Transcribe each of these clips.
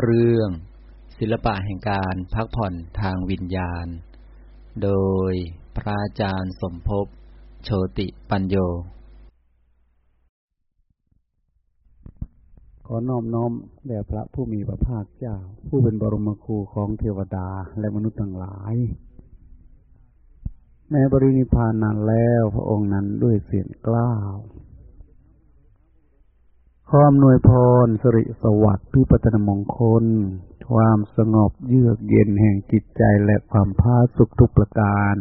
เรื่องศิลปะแห่งการพักผ่อนทางวิญญาณ โดยพระอาจารย์สมภพโชติปัญโย ขอน้อมน้อมแด่พระผู้มีพระภาคเจ้า ผู้เป็นบรมครูของเทวดาและมนุษย์ทั้งหลาย แม้บรินิพพานนานแล้วพระองค์นั้นด้วยเสียงกล้าว ความหน่วยพรสริสวัสดิ์พิปัตนมงคล ความสงบเยือกเย็นแห่งจิตใจและความพาสุขทุกประการ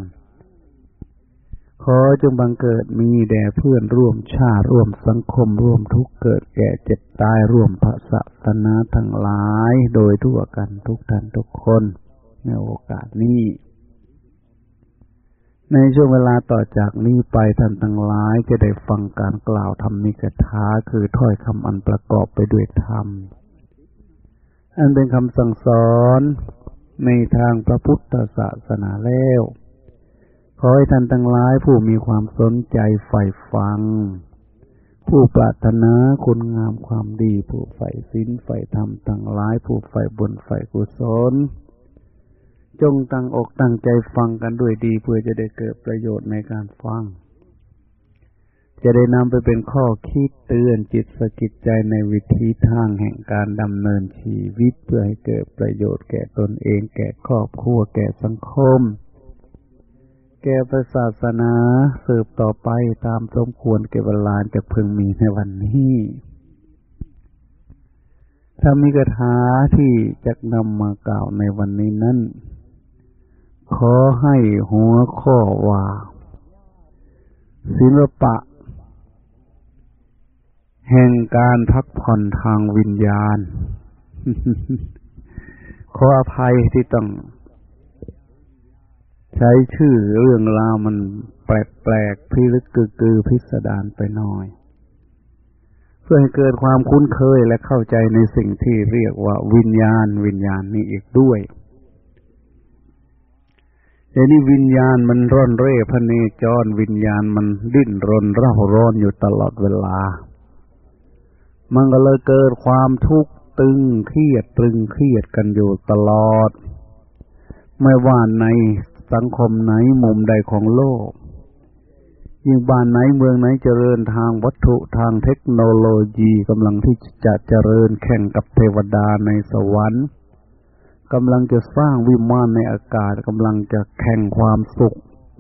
ขอจงบังเกิดมีแด่เพื่อนร่วมชาติร่วมสังคมร่วมทุกเกิดแก่เจ็บตายร่วมพระศาสนาทั้งหลาย โดยทั่วกันทุกท่านทุกคน ในโอกาสนี้ ในช่วงเวลาต่อจากนี้ไปท่านทั้งหลายจะได้ฟังการกล่าวธรรมิกถาคือถ้อยคำอันประกอบไปด้วยธรรม อันเป็นคำสั่งสอนในทางพระพุทธศาสนาแล้ว ขอให้ท่านทั้งหลายผู้มีความสนใจใฝ่ฟัง ผู้ปรารถนาคุณงามความดี ผู้ใฝ่ศีลใฝ่ธรรมทั้งหลาย ผู้ใฝ่บุญใฝ่กุศล จงตั้งอกตั้งใจฟังกันด้วยดี เพื่อจะได้เกิดประโยชน์ในการฟัง จะได้นำไปเป็นข้อคิดเตือนจิตสกิดใจในวิธีทางแห่งการดำเนินชีวิตเพื่อให้เกิดประโยชน์แก่ตนเอง แก่ครอบครัวแก่สังคม แก่ศาสนาสืบต่อไปตามสมควรเก็บเวลาจะพึงมีในวันนี้ถ้ามีกถาที่จะนำมากล่าวในวันนี้นั้น ขอให้หัวข้อว่า ศิลปะ แห่งการพักผ่อนทางวิญญาณ ขออภัยที่ต้อง ใช้ชื่อเรื่องราวมันแปลกๆพิลึกกือพิสดารไปหน่อย เพื่อให้เกิดความคุ้นเคยและเข้าใจในสิ่งที่เรียกว่าวิญญาณ วิญญาณนี้อีกด้วย เดี๋ยวนี้วิญญาณมันร่อนเร่พเนจรวิญญาณมันดิ้นรนเร่าร้อนอยู่ตลอดเวลา มันก็เลยเกิดความทุกข์ตึงเครียดตึงเครียดกันอยู่ตลอด ไม่ว่าในสังคมไหนมุมใดของโลก ยิ่งบ้านไหนเมืองไหนเจริญทางวัตถุทางเทคโนโลยีกำลังที่จะเจริญแข่งกับเทวดาในสวรรค์ กำลังจะสร้างวิมานในอากาศกำลังจะแข่งความสุข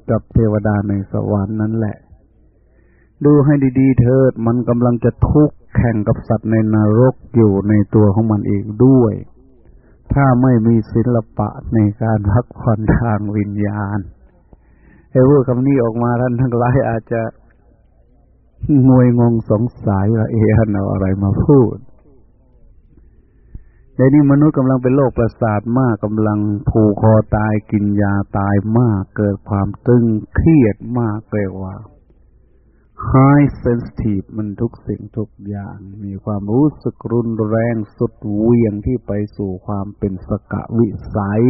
กับเทวดาในสวรรค์นั่นแหละ ดูให้ดีๆ เถิดมันกำลังจะทุกข์แข่งกับสัตว์ในนรกอยู่ในตัวของมันเองด้วย ถ้าไม่มีศิลปะในการพักผ่อนทางวิญญาณไอ้พูดคำนี้ออกมาท่านทั้งหลายอาจจะงวยงงสงสัยว่าเอ๊ะเอาอะไรมาพูด ในนี้มนุษย์กำลังเป็นโรคประสาทมากกำลังผูกคอตายกินยาตายมาก เกิดความตึงเครียดมากเรียกว่า high sensitive มันทุกสิ่งทุกอย่าง มีความรู้สึกรุนแรงสุดเวียงที่ไปสู่ความเป็นสกะวิสัย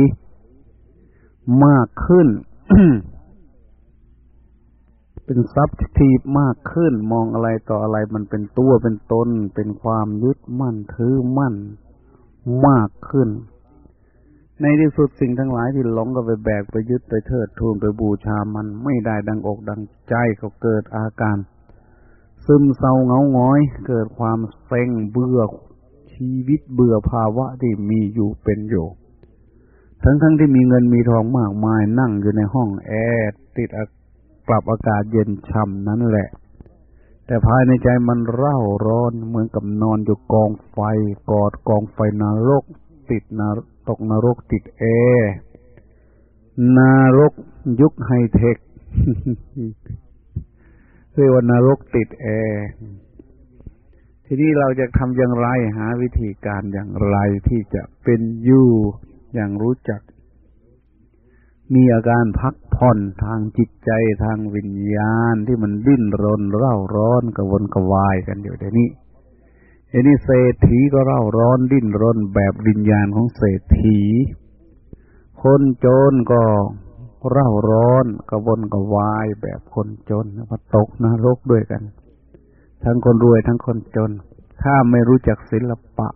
มากขึ้น เป็นซับทีฟมากขึ้น มองอะไรต่ออะไรมันเป็นตัวเป็นตน เป็นความยึดมั่นถือมั่น มากขึ้น ในที่สุดสิ่งทั้งหลายที่หลงก็ไปแบกไปยึดไปเทิดทูนไปบูชามันไม่ได้ดังอกดังใจเขาเกิดอาการ ซึมเศร้าเงาง้อย เกิดความเซ็งเบื่อชีวิตเบื่อภาวะที่มีอยู่เป็นอยู่ทั้งทั้งที่มีเงินมีทองมากมายนั่งอยู่ในห้องแอร์ติดปรับอากาศเย็นช่ำนั้นแหละ แต่ภายในใจมันเร่าร้อนเหมือนกับนอนอยู่กองไฟ กอดกองไฟนรก ติดนรตกนรกติดแอร์นรกยุคไฮเทคเรียกว่านรกติดแอร์ทีนี้เราจะทำอย่างไรหาวิธีการอย่างไรที่จะเป็นอยู่อย่างรู้จัก มีอาการพักผ่อนทางจิตใจทางวิญญาณที่มันดิ้นรนเร่าร้อนกระวนกระวายกันอยู่เดี๋ยวนี้เดี๋ยวนี้เศรษฐีก็เร่าร้อนดิ้นรนแบบวิญญาณของเศรษฐี คนจนก็เร่าร้อนกระวนกระวายแบบคนจนมาตกนรกด้วยกัน ทั้งคนรวยทั้งคนจน ถ้าไม่รู้จักศิลปะ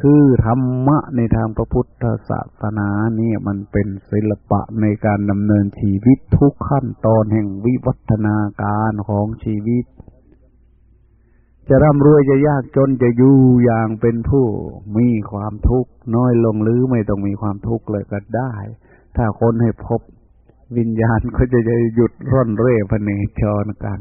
คือธรรมะในทางพระพุทธศาสนาเนี่ยมันเป็นศิลปะในการดำเนินชีวิตทุกขั้นตอนแห่งวิวัฒนาการของชีวิต จะร่ำรวยจะยากจนจะอยู่อย่างเป็นผู้มีความทุกข์น้อยลงหรือไม่ต้องมีความทุกข์เลยก็ได้ ถ้าคนให้พบวิญญาณก็จะจะหยุดร่อนเร่พเนจรกัน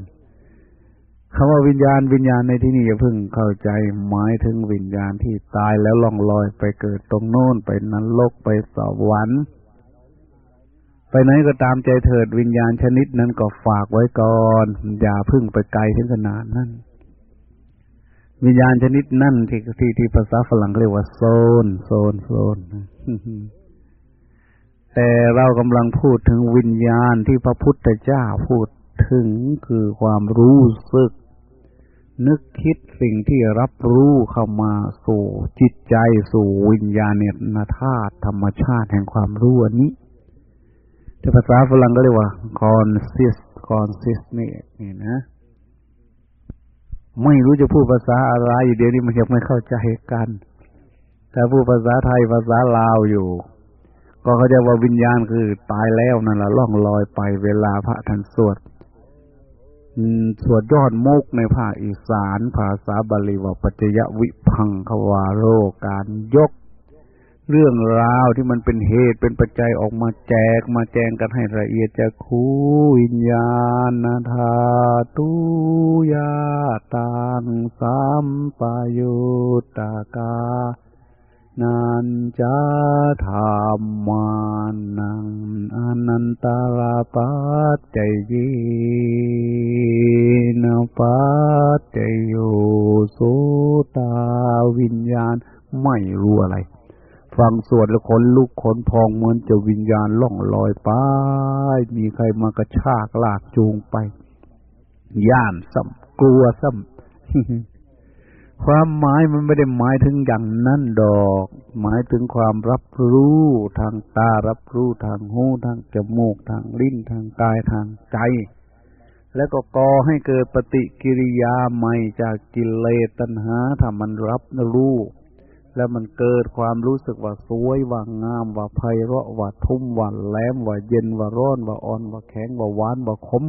คำว่าวิญญาณวิญญาณในที่นี้อย่าเพิ่งเข้าใจหมายถึงวิญญาณที่ตายแล้วล่องลอยไปเกิดตรงโน้นไปนรกไปสวรรค์ไปไหนก็ตามใจเถิดวิญญาณชนิดนั้นก็ฝากไว้ก่อนอย่าพึ่งไปไกลถึงขนาดนั้น วิญญาณชนิดนั่นที่ที่ที่ภาษาฝรั่งเรียกว่าโซน โซนโซนแต่เรากำลังพูดถึงวิญญาณที่พระพุทธเจ้าพูดถึงคือความรู้สึก นึกคิดสิ่งที่รับรู้เข้ามาสู่จิตใจสู่วิญญาณเนตธาตุธรรมชาติแห่งความรู้อันนี้ที่ภาษาฝรั่งก็เรียกว่า consist consist นี่นี่นะ ไม่รู้จะพูดภาษาอะไรอยู่เดี๋ยวนี้มันยังไม่เข้าใจกันแต่พูดภาษาไทยภาษาลาวอยู่ ก็เขาจะว่าวิญญาณคือตายแล้วนั่นแหละล่องลอยไปเวลาพระท่านสวด สวดยอดมุกในภาคอีสาน ภาษาบาลีว่าปัจจยวิพังควาโรการยก เรื่องราวที่มันเป็นเหตุเป็นปัจจัยออกมาแจกมาแจงกันให้ละเอียดจะคูวิญญาณธาตุยาตังสัมปยุตตากา นันจาธรรมานังอนันตาราปัจจยีนาปัจจโยสุตาวิญญาณไม่รู้อะไร ฟังสวดแล้วขนลุกขนพองเหมือนจะวิญญาณล่องลอยไป มีใครมากระชากลากจูงไป ย่านซ้ำกลัวซ้ำ ความหมายมันไม่ได้หมายถึงอย่างนั้นดอก หมายถึงความรับรู้ทางตารับรู้ทางหูทางจมูกทางลิ้นทางกายทางใจ แล้วก็ก่อให้เกิดปฏิกิริยาใหม่จากกิเลสตัณหาถ้ามันรับรู้ แล้วมันเกิดความรู้สึกว่าสวยว่างามว่าไพเราะว่าทุ่มว่าแหลมว่าเย็นว่าร้อนว่าอ่อนว่าแข็งว่าหวานว่าขม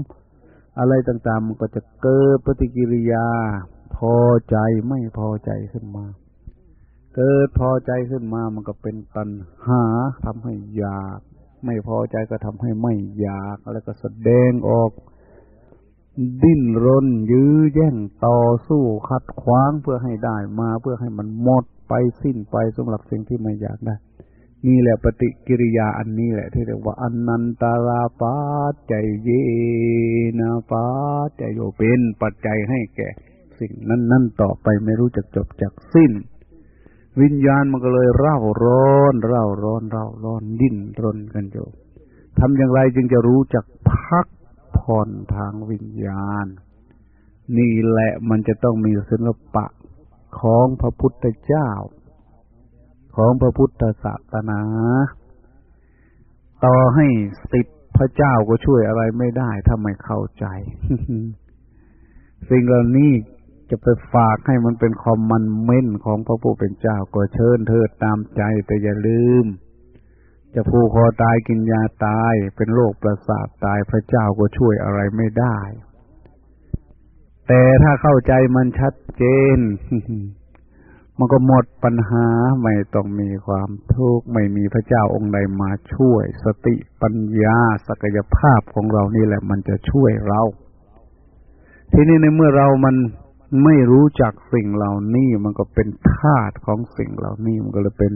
อะไรต่างๆมันก็จะเกิดปฏิกิริยา พอใจไม่พอใจขึ้นมา เกิดพอใจขึ้นมามันก็เป็นปัญหาทำให้อยาก ไม่พอใจก็ทำให้ไม่อยากแล้วก็แสดงออก ดิ้นรน ยื้อแย่งต่อสู้ขัดขวางเพื่อให้ได้มาเพื่อให้มันหมดไปสิ้นไปสำหรับสิ่งที่ไม่อยากได้นี่แหละปฏิกิริยาอันนี้แหละที่เรียกว่าอนันตาราปาใจเยนาปาใจโยเป็นปัจจัยให้แก่ สิ่งนั้นนั่นต่อไปไม่รู้จักจบจักสิ้น วิญญาณมันก็เลยเร่าร้อน เร่าร้อนเร่าร้อนดิ้นรนกันอยู่ทำอย่างไรจึงจะรู้จักพักผ่อนทางวิญญาณ นี่แหละมันจะต้องมีศิลปะของพระพุทธเจ้า ของพระพุทธศาสนา ต่อให้สิบพระเจ้าก็ช่วยอะไรไม่ได้ถ้าไม่เข้าใจ สิ่งเหล่านี้ จะไปฝากให้มันเป็นคอมมันเม้นของพระผู้เป็นเจ้าก็เชิญเถิดตามใจแต่อย่าลืม จะผูกคอตายกินยาตายเป็นโรคประสาทตายพระเจ้าก็ช่วยอะไรไม่ได้ แต่ถ้าเข้าใจมันชัดเจน มันก็หมดปัญหาไม่ต้องมีความทุกข์ไม่มีพระเจ้าองค์ใดมาช่วย สติปัญญาศักยภาพของเรานี่แหละ มันจะช่วยเรา ทีนี้ในเมื่อเรามัน ไม่รู้จักสิ่งเหล่านี้มันก็เป็นธาตุของสิ่งเหล่านี้มันก็เลยเป็น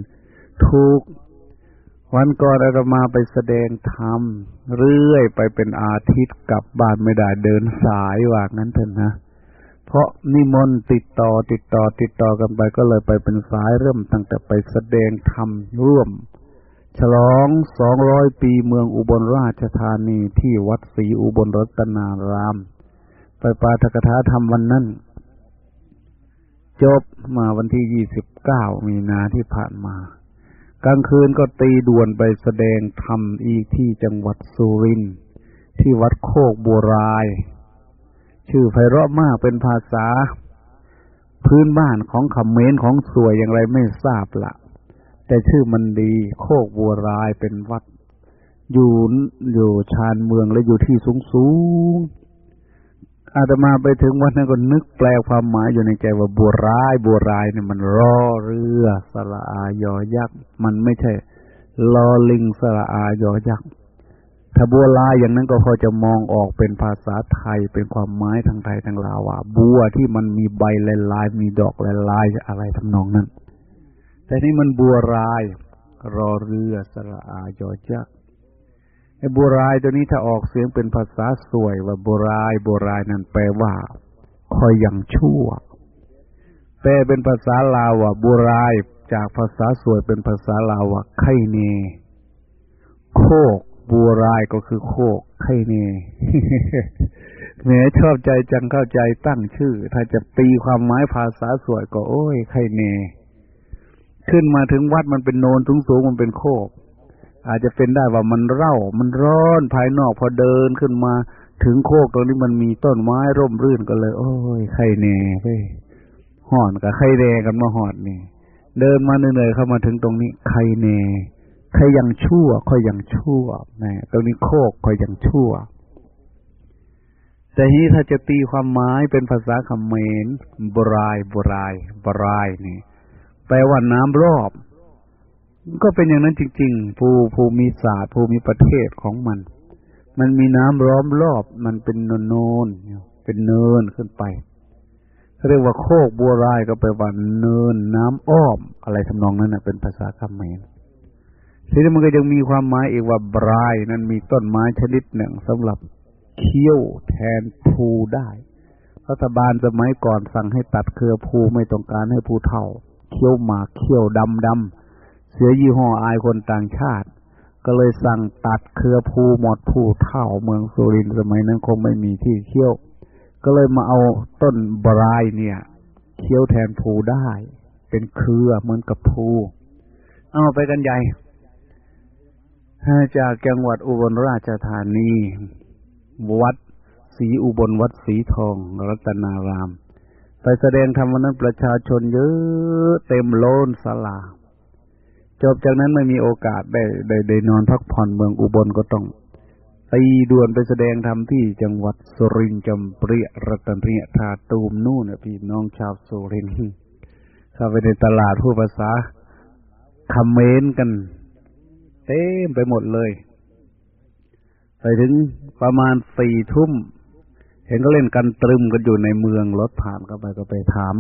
ทุกข์วันก่อนอาตมาไปแสดงธรรมเรื่อยไปเป็นอาทิตย์กลับบ้านไม่ได้เดินสายว่างั้นเถอะนะเพราะนิมนต์ติดต่อติดต่อติดต่อกันไปก็เลยไปเป็นสายเริ่มตั้งแต่ไปแสดงธรรมร่วม ฉลองสองร้อยปีเมืองอุบลราชธานีที่วัดศรีอุบลรัตนาราม ไปปาทกถาธรรมวันนั้น จบมาวันที่ยี่สิบเก้ามีนาที่ผ่านมา กลางคืนก็ตีด่วนไปแสดงธรรมอีกที่จังหวัดสุรินทร์ที่วัดโคกบัวราย ชื่อไพเราะมากเป็นภาษา พื้นบ้านของคำเมนของสวยอย่างไรไม่ทราบละแต่ชื่อมันดีโคกบัวรายเป็นวัด อยู่อยู่ชานเมืองและอยู่ที่สูงสูง อาตมาไปถึงวันนั้นก็นึกแปลความหมายอยู่ในใจว่าบัวร้ายบัวร้ายเนี่ยมันรอเรือสระอายอยักษ์มันไม่ใช่ลอลิงสระอายอยักษ์ถ้าบัวลายอย่างนั้นก็พอจะมองออกเป็นภาษาไทยเป็นความหมายทางไทยทางลาวว่าบัวที่มันมีใบลายมีดอกลายอะไรทำนองนั้น แต่นี่มันบัวราย รอเรือสระอายอยักษ์ ไอ้บัวรายตัวนี้ถ้าออกเสียงเป็นภาษาสวยว่าบัวรายบัวรายนั่นแปลว่าคอยอย่างชั่ว แปลเป็นภาษาลาวว่าบัวรายจากภาษาสวยเป็นภาษาลาวว่าไข่เน โคกบัวรายก็คือโคกไข่เนแหมชอบใจจังเข้าใจตั้งชื่อ ถ้าจะตีความหมายภาษาสวยก็โอ้ยไข่เน ขึ้นมาถึงวัดมันเป็นโนนสูงสูงมันเป็นโคก อาจจะเป็นได้ว่ามันเร่า มันร้อนภายนอกพอเดินขึ้นมาถึงโคกตรงนี้มันมีต้นไม้ร่มรื่นก็เลย โอ้ยไข่เนเว้ยห่อนกับไข่แดงกันมาหอดนี่ เดินมาเหนื่อยๆเข้ามาถึงตรงนี้ไข่เนใครยังชั่วคอยยังชั่วนะตรงนี้โคกคอยยังชั่ว แต่นี้ถ้าจะตีความหมายเป็นภาษาคำเขมรบรายบรายบรายนี่แปลว่าน้ำรอบ ก็เป็นอย่างนั้นจริงๆ ภูภูมิศาสตร์ภูมิประเทศของมัน มันมีน้ำร้อมรอบ มันเป็นโนนโนนเป็นเนินขึ้นไปเรียกว่าโคกบัวรายก็แปลว่าเนินน้ำอ้อม อะไรทำนองนั้นนะเป็นภาษาคำเมรทีนี้มันก็ยังมีความหมายอีกว่าบรายนั้นมีต้นไม้ชนิดหนึ่งสำหรับเคี้ยวแทนภูได้รัฐบาลสมัยก่อนสั่งให้ตัดเครือภูไม่ต้องการให้ภูเท่าเคี้ยวหมากเคี้ยวดำดำ เสียยี่ห้ออายคนต่างชาติ ก็เลยสั่งตัดเครือภูหมดภูเท่าเมืองสุรินทร์สมัยนั้นคงไม่มีที่เคี้ยว ก็เลยมาเอาต้นบรายเนี่ย เคี้ยวแทนภูได้ เป็นเครือเหมือนกับภูเอาไปกันใหญ่จากจังหวัดอุบลราชธานี วัดศรีอุบลวัดศรีทอง รัตนาราม ไปแสดงธรรมวันนั้นประชาชนเยอะเต็มโลนสลา จบจากนั้นไม่มีโอกาสได้ได้ได้นอนพักผ่อนเมืองอุบลก็ต้องตีด่วนไปแสดงธรรมที่จังหวัดสุรินทร์จำเปรียรัตนเรียธาตูมนู่นนะพี่น้องชาวสุรินทร์เข้าไปในตลาดผู้ภาษาคำเมนกัน เต็มไปหมดเลย ไปถึงประมาณสี่ทุ่ม เห็นก็เล่นกันตรึมกันอยู่ในเมืองรถผ่านเข้าไปก็ไปถาม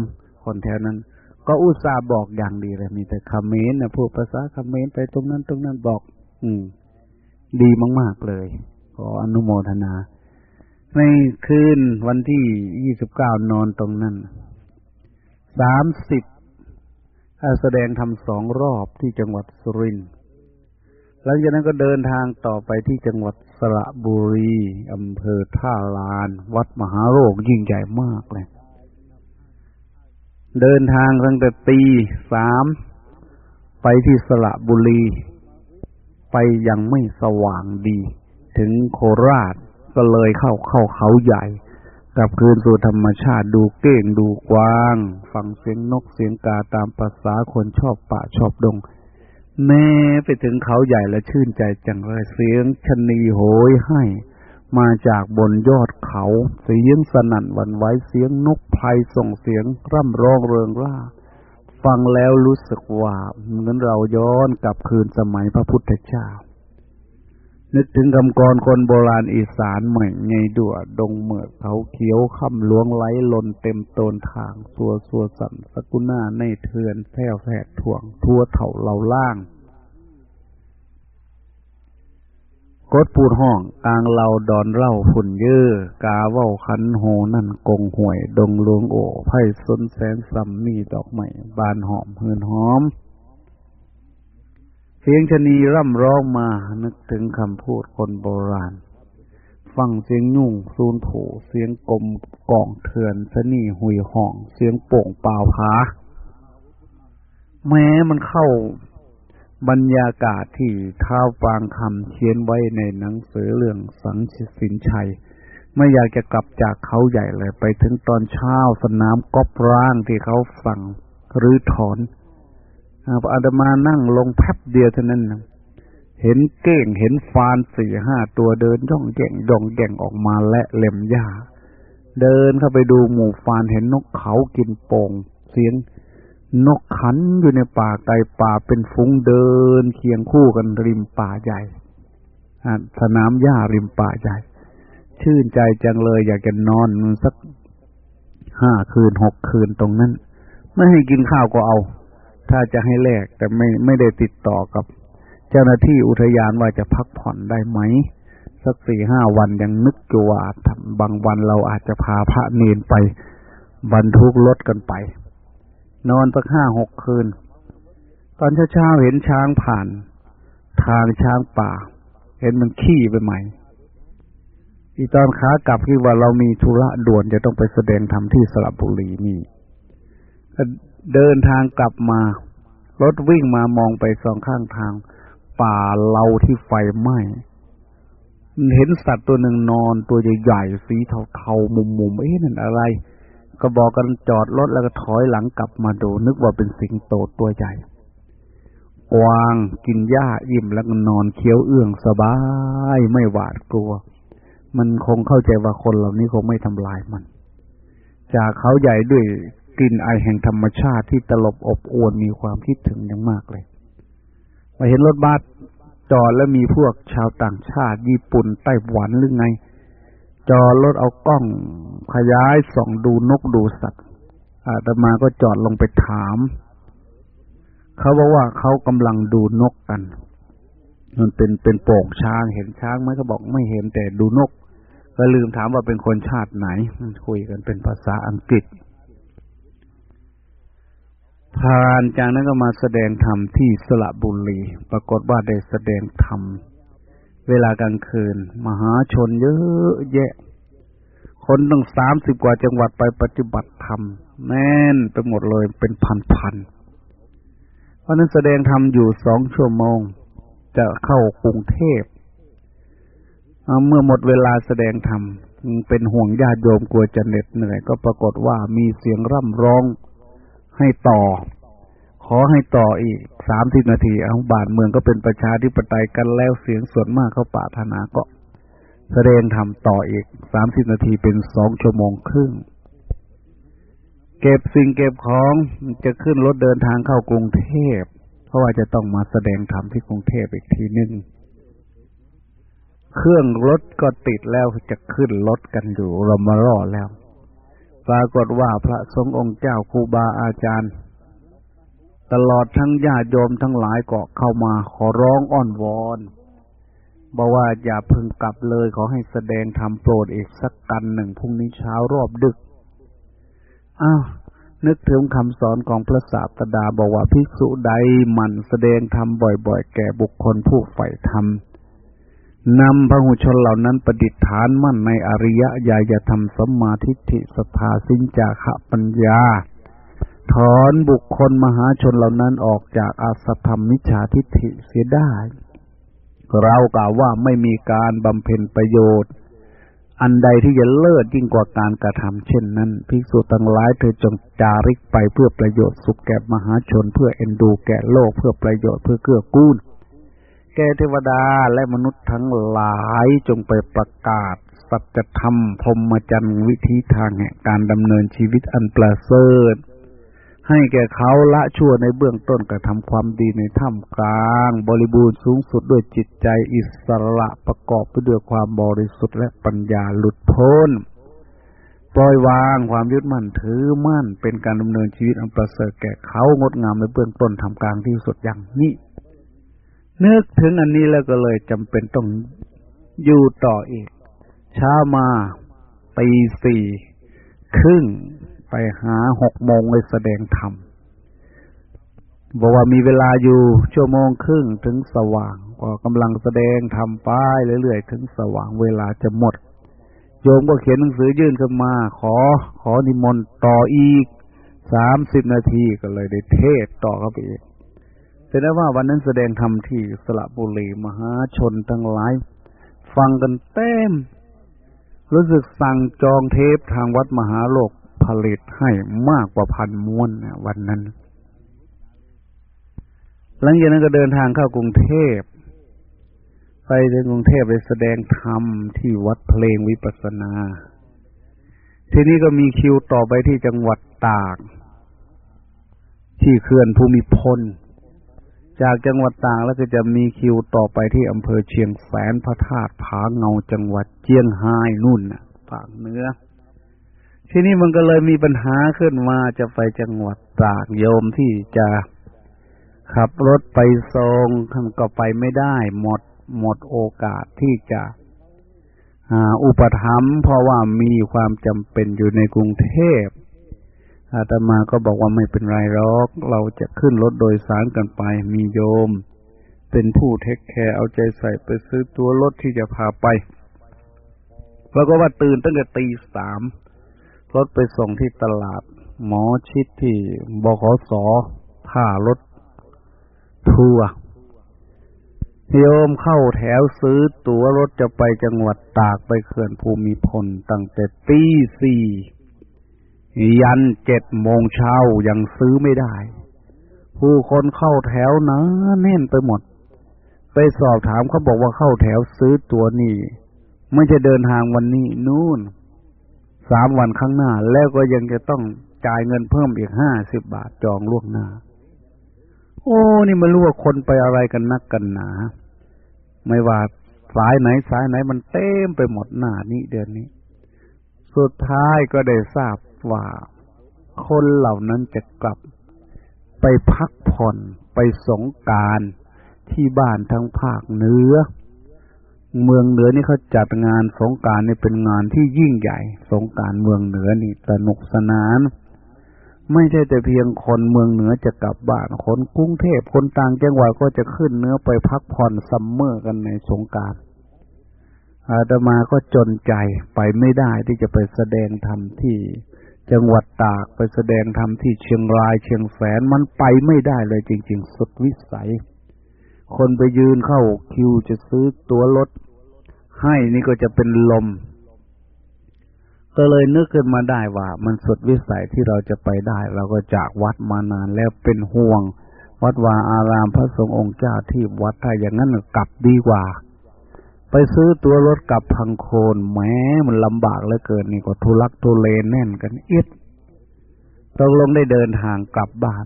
คนแถวนั้น ก็อุตส่าห์บอกอย่างดีเลยมีแต่คำเมนนะพูดภาษาคำเมนไปตรงนั้น ตรงนั้นบอก อืม ดีมาก ๆ เลย ขออนุโมทนา ในคืนวันที่ยี่สิบเก้านอนตรงนั้นสามสิบแสดงทำสองรอบที่จังหวัดสุรินทร์หลังจากนั้นก็เดินทางต่อไปที่จังหวัดสระบุรีอำเภอท่าลาน วัดมหาโรคยิ่งใหญ่มากเลย เดินทางตั้งแต่ตีสามไปที่สระบุรี ไปยังไม่สว่างดี ถึงโคราชก็เลยเข้าเข้าเขาใหญ่กลับคืนสู่ธรรมชาติดูเก้งดูกวาง ฟังเสียงนกเสียงกาตามภาษาคนชอบป่าชอบดง แม้ไปถึงเขาใหญ่และชื่นใจจังเลยเสียงชนีโหยให้ มาจากบนยอดเขา เสียงสนั่นวันไว้เสียงนกไพส่งเสียงร่ำร้องเริงร่า ฟังแล้วรู้สึกว่าเหมือนเราย้อนกลับคืนสมัยพระพุทธเจ้า นึกถึงคำกรคนโบราณอีสานใหม่ไงดัวดงเมือกเขาเขียวค่ำล้วงไหลลนเต็มโตนทางสัวสัวสันสกุณาในเทือนแผ่แผดถ่วงทั่วเถ่าเหล่าล่าง กดปูดห้องกลางเราดอนเล่าฝุ่นเยือกาเว้าคันโหนั่นกงห่วย ดงลวงโอไพ่สนแสนสัมมีดอกใหม่บานหอมเฮือนหอม เสียงชนีร่ำร้องมานึกถึงคำพูดคนโบราณ ฟังเสียงยุ่งซูนโผเสียงกลมกล่องเถื่อนสนีหุยห่อง เสียงโป่งเปล่าผาแม้มันเข้า บรรยากาศที่ท้าวฟางคำเขียนไว้ในหนังสือเรื่องสังสินชัย ไม่อยากจะกลับจากเขาใหญ่เลยไปถึงตอนเช้าสนามกอบร้างที่เขาสั่งหรือถอนอาตมานั่งลงแป๊บเดียวเท่านั้นนะเห็นเก้งเห็นฟานสี่ห้าตัวเดินย่องแก่งย่องแก่งออกมาและเล็มหญ้า เดินเข้าไปดูหมู่ฟานเห็นนกเขากินโป่งเสียง นกขันอยู่ในป่าไกลป่าเป็นฟุ้งเดิน เคียงคู่กันริมป่าใหญ่สนามหญ้าริมป่าใหญ่ ชื่นใจจังเลยอยากจะนอนสักห้าคืนหกคืนตรงนั้น ไม่ให้กินข้าวก็เอา ถ้าจะให้แลกแต่ไม่ไม่ได้ติดต่อกับ เจ้าหน้าที่อุทยานว่าจะพักผ่อนได้ไหม สักสี่ห้าวันยังนึกอยู่ว่าบางวันเราอาจจะพาพระเนนไป บรรทุกรถกันไป นอนสักห้าหกคืน ตอนเช้าๆเห็นช้างผ่าน ทางช้างป่า เห็นมันขี้ไปใหม่ อีตอนขากลับที่ว่าเรามีธุระด่วนจะต้องไปแสดงธรรมที่สระบุรีนี่เดินทางกลับมา รถวิ่งมามองไปสองข้างทาง ป่าเราที่ไฟไหม้เห็นสัตว์ตัวหนึ่งนอนตัวใหญ่ๆสีเทาๆมุมๆเอ๊ะนั่นอะไร ก็บอกกันจอดรถแล้วก็ถอยหลังกลับมาดู นึกว่าเป็นสิงโตตัวใหญ่กวางกินหญ้าอิ่มแล้วก็นอนเคี้ยวเอื้องสบายไม่หวาดกลัว มันคงเข้าใจว่าคนเหล่านี้คงไม่ทำลายมัน จากเขาใหญ่ด้วยกลิ่นไอแห่งธรรมชาติที่ตลบอบอวนมีความคิดถึงอย่างมากเลย มาเห็นรถบัสจอดแล้วมีพวกชาวต่างชาติ ญี่ปุ่นไต้หวันหรือไง จอดรถเอากล้องขยายส่องดูนกดูสัตว์อาตมาก็จอดลงไปถาม เขาบอกว่าเขากำลังดูนกกัน มันเป็นเป็นโป่งช้างเห็นช้างไหมเขาบอกไม่เห็นแต่ดูนก ก็ลืมถามว่าเป็นคนชาติไหนคุยกันเป็นภาษาอังกฤษผ่านจากนั้นก็มาแสดงธรรมที่สระบุรี ปรากฏว่าได้แสดงธรรม เวลากลางคืน มหาชนเยอะแยะ คนตั้งสามสิบกว่าจังหวัดไปปฏิบัติธรรมแน่นไปหมดเลยเป็นพันๆเพราะนั้นแสดงธรรมอยู่สองชั่วโมง จะเข้ากรุงเทพเมื่อหมดเวลาแสดงธรรมเป็นห่วงญาติโยมกลัวจะเหน็ดเหนื่อยก็ปรากฏว่ามีเสียงร่ำร้องให้ต่อ ขอให้ต่ออีกสามสิบนาทีเอาบานเมืองก็เป็นประชาธิปไตยกันแล้วเสียงส่วนมากเขาปาถนาก็ แสดงทำต่ออีกสามสิบนาทีเป็นสองชั่วโมงครึ่ง เก็บสิ่งเก็บของจะขึ้นรถเดินทางเข้ากรุงเทพ เพราะว่าจะต้องมาแสดงธรรมที่กรุงเทพอีกทีนึงเครื่องรถก็ติดแล้วจะขึ้นรถกันอยู่เรามารอแล้ว ปรากฏว่าพระสงฆ์องค์เจ้าครูบาอาจารย์ ตลอดทั้งญาติโยมทั้งหลายก็เข้ามาขอร้องอ้อนวอน บอกว่าอย่าพึงกลับเลย ขอให้แสดงทำโปรดอีกสักกันหนึ่งพรุ่งนี้เช้ารอบดึก อ้าวนึกถึงคำสอนของพระศาสดาบอกว่าภิกษุใดมันแสดงธรรมบ่อยๆ แก่บุคคลผู้ใฝ่ธรรมนำพระหุชนเหล่านั้นประดิษฐานมั่นในอริยญาณธรรมสมมาทิฏฐิสภาสินจาคะปัญญา ถอนบุคคลมหาชนเหล่านั้นออกจากอาสธรรมมิจฉาทิฏฐิเสียได้ เรากล่าวว่าไม่มีการบำเพ็ญประโยชน์ อันใดที่จะเลิศยิ่งกว่าการกระทำเช่นนั้นภิกษุทั้งหลายเธอจงจาริกไปเพื่อประโยชน์สุขแก่มหาชน เพื่อเอ็นดูแก่โลกเพื่อประโยชน์เพื่อเกื้อกูลแก่เทวดาและมนุษย์ทั้งหลายจงไปประกาศ สัจธรรมพรมจรรย์วิธีทางแห่งการดำเนินชีวิตอันประเสริฐ ให้แก่เขาละชั่วในเบื้องต้นกระทำความดีในถ้ำกลาง บริบูรณ์สูงสุดด้วยจิตใจอิสระประกอบไปด้วยความบริสุทธิ์และปัญญาหลุดพ้น ปล่อยวางความยึดมั่นถือมั่นเป็นการดำเนินชีวิตอันประเสริฐแก่เขางดงามในเบื้องต้นทำกลางที่สุดอย่างนี้นึกถึงอันนี้แล้วก็เลยจำเป็นต้องอยู่ต่ออีก เช้ามาตีสี่ครึ่ง ไปหาหกโมงเลยแสดงธรรมบอกว่ามีเวลาอยู่ชั่วโมงครึ่งถึงสว่าง ก็กำลังแสดงทำป้ายเรื่อยๆ ถึงสว่างเวลาจะหมด โยมก็เขียนหนังสือยื่นขึ้นมา ขอ ขอนิมนต์ต่ออีกสามสิบนาทีก็เลยได้เทศต่อเข้าไปอีกแต่ได้ว่าวันนั้นแสดงธรรมที่สระบุรีมหาชนทั้งหลาย ฟังกันเต็ม รู้สึกสั่งจองเทปทางวัดมหาโลก ผลิตให้มากกว่าพันม้วนวันนั้น หลังจากนั้นก็เดินทางเข้ากรุงเทพ ไปถึงกรุงเทพไปแสดงธรรมที่วัดเพลงวิปัสนา ทีนี้ก็มีคิวต่อไปที่จังหวัดตาก ที่เขื่อนภูมิพล จากจังหวัดตากแล้วก็จะมีคิวต่อไปที่อำเภอเชียงแสนพระธาตุผาเงาจังหวัดเจียงไฮ้นู่นน่ะภาคเหนือ ทีนี้มันก็เลยมีปัญหาขึ้นมาจะไปจังหวัดตากโยมที่จะขับรถไปทรงท่านก็ไปไม่ได้ หมดหมดโอกาสที่จะอุปถัมภ์เพราะว่ามีความจำเป็นอยู่ในกรุงเทพอาตมาก็บอกว่าไม่เป็นไรหรอก เราจะขึ้นรถโดยสารกันไป มีโยม เป็นผู้เทคแคร์เอาใจใส่ไปซื้อตัวรถที่จะพาไป แล้วก็ว่าตื่นตั้งแต่ตีสาม รถไปส่งที่ตลาด หมอชิดที่บขสท่ารถทัวร์โยมเข้าแถวซื้อตั๋วรถจะไปจังหวัดตากไปเขื่อนภูมิพลตั้งแต่ตีสี่ยันเจ็ดโมงเช้ายังซื้อไม่ได้ ผู้คนเข้าแถวนะแน่นไปหมด ไปสอบถามเขาบอกว่าเข้าแถวซื้อตั๋วนี่ ไม่จะเดินทางวันนี้นู่น สามวันข้างหน้า แล้วก็ยังจะต้องจ่ายเงินเพิ่มอีกห้าสิบบาทจองล่วงหน้า โอ้นี่มันรู้ว่าคนไปอะไรกันนักกันหนา ไม่ว่าสายไหนสายไหนมันเต็มไปหมดหน้านี้เดือนนี้ สุดท้ายก็ได้ทราบว่า คนเหล่านั้นจะกลับ ไปพักผ่อนไปสงการที่บ้านทั้งภาคเหนือ เมืองเหนือนี่เขาจัดงานสงการนี่เป็นงานที่ยิ่งใหญ่ สงการเมืองเหนือนี่สนุกสนาน ไม่ใช่แต่เพียงคนเมืองเหนือจะกลับบ้านคนกรุงเทพคนต่างจังหวัดก็จะขึ้นเหนือไปพักผ่อน summer กันในสงกรานต์อาตมาก็จนใจไปไม่ได้ที่จะไปแสดงธรรมที่จังหวัดตากไปแสดงธรรมที่เชียงรายเชียงแสนมันไปไม่ได้เลยจริง ๆ สุดวิสัย คนไปยืนเข้าคิวจะซื้อตั๋วรถ ให้นี่ก็จะเป็นลม ก็เลยนึกขึ้นมาได้ว่า มันสุดวิสัยที่เราจะไปได้ เราก็จากวัดมานานแล้วเป็นห่วง วัดวาอารามพระสงฆ์องค์เจ้าที่วัดถ้าอย่างนั้นกลับดีกว่า ไปซื้อตัวรถกลับพังโคนแม้มันลำบากเหลือเกินนี่ก็ทุลักทุเลแน่นกันเอ็ดตกลงได้เดินทางกลับบ้าน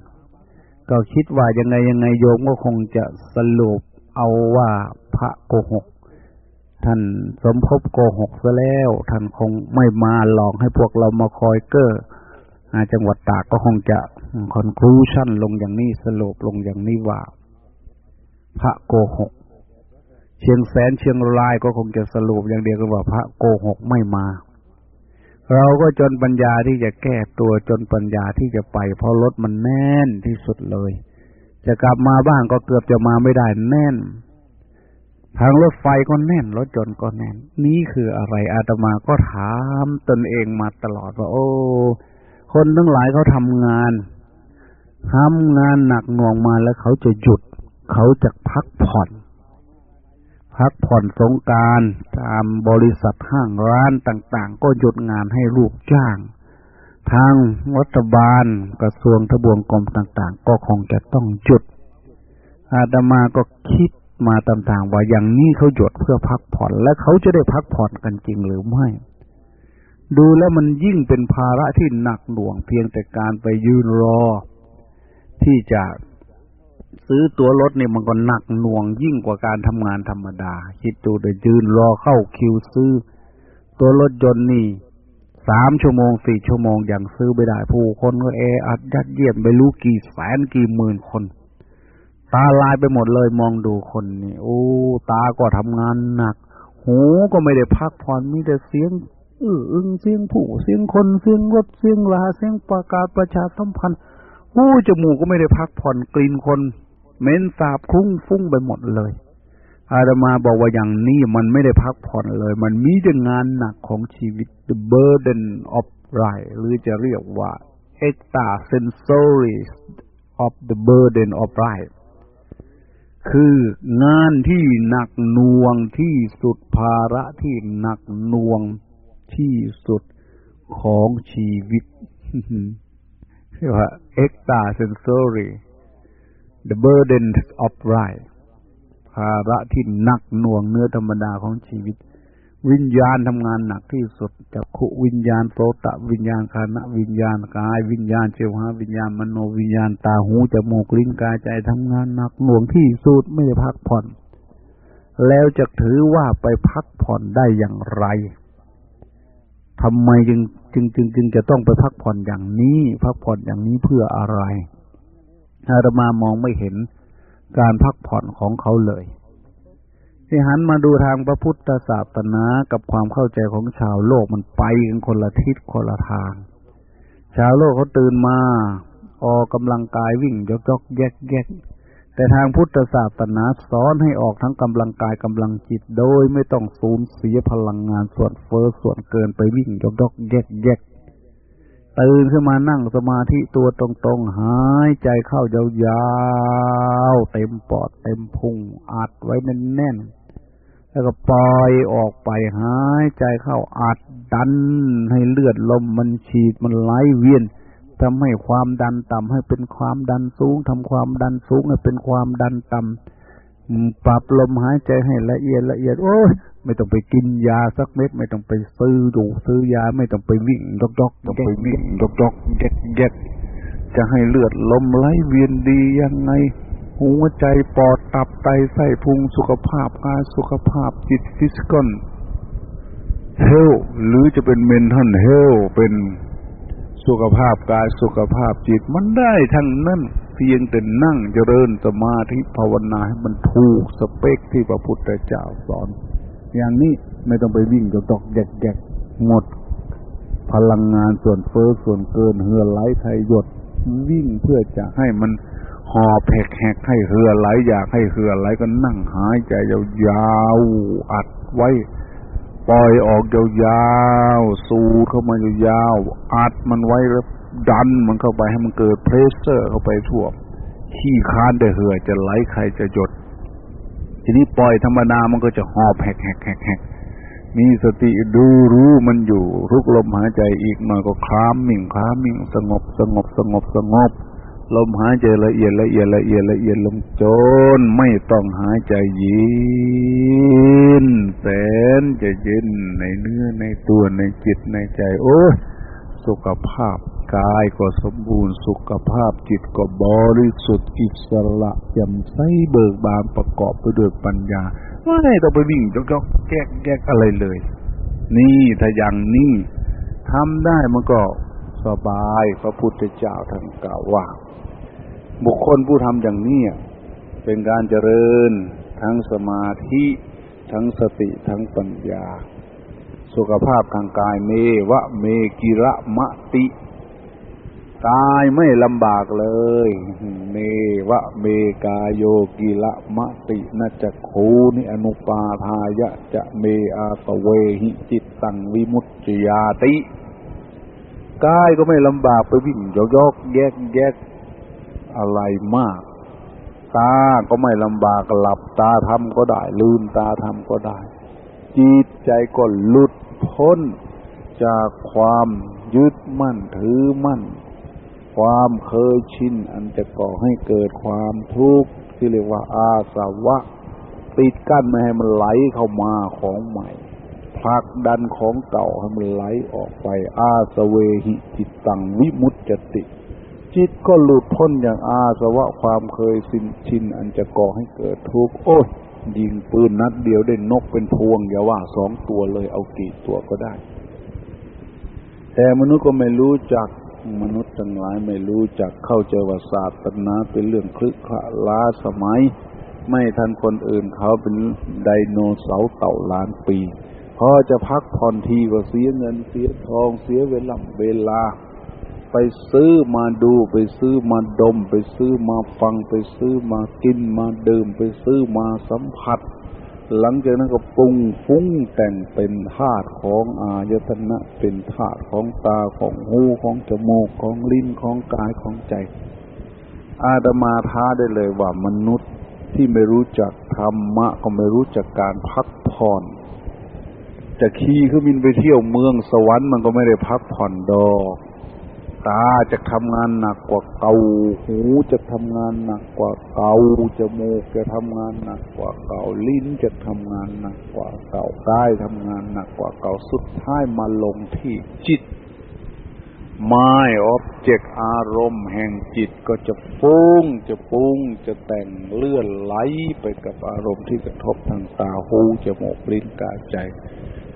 ก็คิดว่ายังไงยังไงโยมก็คงจะสรุปเอาว่าพระโกหก ท่านสมภพโกหกซะแล้ว ท่านคงไม่มาหลอกให้พวกเรามาคอยเก้อจังหวัดตากก็คงจะคอนคลูชั่นลงอย่างนี้สรุปลงอย่างนี้ว่า พระโกหก เชียงแสนเชียงรายก็คงจะสรุปอย่างเดียวกันว่าพระโกหกไม่มา เราก็จนปัญญาที่จะแก้ตัวจนปัญญาที่จะไป เพราะรถมันแน่นที่สุดเลย จะกลับมาบ้านก็เกือบจะมาไม่ได้แน่น ทางรถไฟก็แน่นรถจนก็แน่น นี่คืออะไรอาตมาก็ถามตนเองมาตลอดว่า โอ้ คนทั้งหลายเขาทำงานทำงานหนักหน่วงมาแล้วเขาจะหยุด เขาจะพักผ่อน พักผ่อนสงการตามบริษัทห้างร้านต่าง ๆ ก็หยุดงานให้ลูกจ้าง ทางรัฐบาลกระทรวงทบวงกรมต่าง ๆ ก็คงจะต้องหยุดอาตมาก็คิด มาต่างๆว่าอย่างนี้เขาหยุดเพื่อพักผ่อน และเขาจะได้พักผ่อนกันจริงหรือไม่ ดูแล้วมันยิ่งเป็นภาระที่หนักหน่วงเพียงแต่การไปยืนรอ ที่จะซื้อตั๋วรถเนี่ยมันก็หนักหน่วงยิ่งกว่าการทำงานธรรมดา คิดดูเดี๋ยวยืนรอเข้าคิวซื้อ ตัวรถยนต์นี่สามชั่วโมงสี่ชั่วโมงอย่างซื้อไม่ได้ผู้คนก็แออัดยัดเยียดไปรู้กี่แสนกี่หมื่นคน ตาลายไปหมดเลยมองดูคนนี่โอ้ ตาก็ทำงานหนัก หูก็ไม่ได้พักผ่อนมีแต่เสียงอออึงเสียงผู้เสียงคนเสียงรถเสียงลาเสียงประกาศประชาสัมพันธ์โอ้จมูกก็ไม่ได้พักผ่อนกลิ่นคนเหม้นสาบคุ้งฟุ้งไปหมดเลย อาดามาบอกว่าอย่างนี้มันไม่ได้พักผ่อนเลย มันมีแต่งานหนักของชีวิต the burden of life หรือจะเรียกว่า extra sensory of the burden of life คืองานที่หนักหน่วงที่สุดภาระที่หนักหน่วงที่สุดของชีวิตเรียกว่า extra sensory the burden of life ภาระที่หนักหน่วงเนื้อธรรมดาของชีวิต วิญญาณทำงานหนักที่สุดจักขุวิญญาณโสตะวิญญาณคานะวิญญาณกาย วิญญาณเจวหาวิญญาณมโนวิญญาณตาหูจมูกลิ้นกายใจทำงานหนักหน่วงที่สุดไม่ได้พักผ่อน แล้วจะถือว่าไปพักผ่อนได้อย่างไรทำไมจึงจึงจึงจึงจะต้องไปพักผ่อนอย่างนี้ พักผ่อนอย่างนี้เพื่ออะไรอาตมามองไม่เห็นการพักผ่อนของเขาเลย ที่หันมาดูทางพระพุทธศาสนากับความเข้าใจของชาวโลกมันไปกันคนละทิศคนละทาง ชาวโลกเขาตื่นมา ออกกำลังกายวิ่งยกยกแยกแยกแต่ทางพุทธศาสนาสอนให้ออกทั้งกำลังกายกำลังจิตโดยไม่ต้องสูญเสียพลังงานส่วนเฟอ้อส่วนเกินไปวิ่งยกยกแยกแยกตื่นขึ้นมานั่งสมาธิตัวตรงๆ หายใจเข้ายาวๆ เต็มปอดเต็มพุงอัดไว้แน่นๆ แล้วก็ปล่อยออกไปหายใจเข้าอัดดันให้เลือดลมมันฉีดมันไหลเวียนทำให้ความดันต่ำให้เป็นความดันสูงทำความดันสูงให้เป็นความดันต่ำปรับลมหายใจให้ละเอียดละเอียดโอ้ยไม่ต้องไปกินยาสักเม็ด ไม่ต้องไปซื้อดูซื้อยาไม่ต้องไปวิ่งดอกดอกต้องไปวิ่งดอกดอกแยกแยกจะให้เลือดลมไหลเวียนดียังไง หัวใจปอดตับไตไส้พุงสุขภาพกายสุขภาพจิต physical health หรือจะเป็น mental health เป็นสุขภาพกายสุขภาพจิตมันได้ทั้งนั้นเพียงแต่นั่งเจริญสมาธิภาวนาให้มันถูกสเปคที่พระพุทธเจ้าสอน อย่างนี้ไม่ต้องไปวิ่งกระตอกแยกแยกหมด พลังงานส่วนเฟอ้อส่วนเกินเหือไหลไทยหยดวิ่งเพื่อจะให้มัน หอบแผกแหกให้เหือไหลอยากให้เหือไหลก็นั่งหายใจยาวๆอัดไว้ ปล่อยออกยาวๆสูดเข้ามายาวๆอัดมันไว้แล้วดันมันเข้าไปให้มันเกิดเพรสเซอร์เข้าไปทั่วขี้ค้านได้เหือจะไหลใครจะหยด ทีนี้ปล่อยธรรมดามันก็จะหอบแหกแหกแหกแหกมีสติดูรู้มันอยู่ รุกลมหายใจอีกหน่อยก็คลามมิ่งคลามมิ่งสงบสงบสงบสงบ ลมหายใจละเอียดละเอียดละเอียดละเอียดลงจนไม่ต้องหายใจยินแสนจะเย็นในเนื้อในตัวในจิตในใจ โอ้สุขภาพกายก็สมบูรณ์สุขภาพจิตก็บริสุทธิ์อิสระยำใสเบิกบานประกอบไปด้วยปัญญาไม่ได้ต้องไปวิ่งจอกๆแกกแกกอะไรเลย นี่ถ้าอย่างนี้ทำได้มันก็สบายพระพุทธเจ้าท่านกล่าวว่า บุคคลผู้ทำอย่างนี้เป็นการเจริญทั้งสมาธิ ทั้งสติทั้งปัญญา สุขภาพทางกายเมวะเมกิระมะติกายไม่ลำบากเลย เมวะเมกายโยกิละมะตินาจะโคนิอนุปาทายะจะเมอาตเวหิจิตตังวิมุตติยาติ กายก็ไม่ลำบากไปวิ่งยกยกแยกแยก อะไรมาก ตาก็ไม่ลำบากหลับตาทำก็ได้ ลืมตาทำก็ได้ จิตใจก็หลุดพ้น จากความยึดมั่นถือมั่น ความเคยชินอันจะก่อให้เกิดความทุกข์ที่เรียกว่าอาสวะ ปิดกั้นไม่ให้มันไหลเข้ามาของใหม่ผลักดันของเก่าให้มันไหลออกไป อาสเวหิจิตตังวิมุตจติ จิตก็หลุดพ้นอย่างอาสวะความเคยสินชินอันจะก่อให้เกิดทุกข์โอ้ยยิงปืนนัดเดียวได้นกเป็นพวงอย่าว่าสองตัวเลยเอากี่ตัวก็ได้ แต่มนุษย์ก็ไม่รู้จักมนุษย์ทั้งหลายไม่รู้จักเข้าใจว่าศาสนาเป็นเรื่องคลึกคละล้าสมัย ไม่ทันคนอื่นเขาเป็นไดโนเสาร์เต่าล้านปีพอจะพักผ่อนทีก็เสียเงินเสียทองเสียเวลาเวลา ไปซื้อมาดูไปซื้อมาดม ไปซื้อมาฟังไปซื้อมากินมาดื่ม ไปซื้อมาสัมผัส หลังจากนั้นก็ปรุงฟุ้งแต่งเป็นธาตุของอายตนะ เป็นธาตุของตาของหูของจมูกของลิ้นของกายของใจ อาตมาท้าได้เลยว่ามนุษย์ที่ไม่รู้จักธรรมะ ก็ไม่รู้จักการพักผ่อนจะขี่ขึ้นบินไปเที่ยวเมืองสวรรค์มันก็ไม่ได้พักผ่อนดอก ตาจะทำงานหนักกว่าเก่าหูจะทำงานหนักกว่าเก่าจมูกจะทำงานหนักกว่าเก่าลิ้นจะทำงานหนักกว่าเก่ากายทำงานหนักกว่าเก่าสุดท้ายมาลงที่จิตไม้ออบเจกอารมณ์แห่งจิตก็จะฟุ้งจะปุ้งจะแต่งเลื่อนไหลไปกับอารมณ์ที่กระทบทางตาหูจมูกลิ้นกายใจ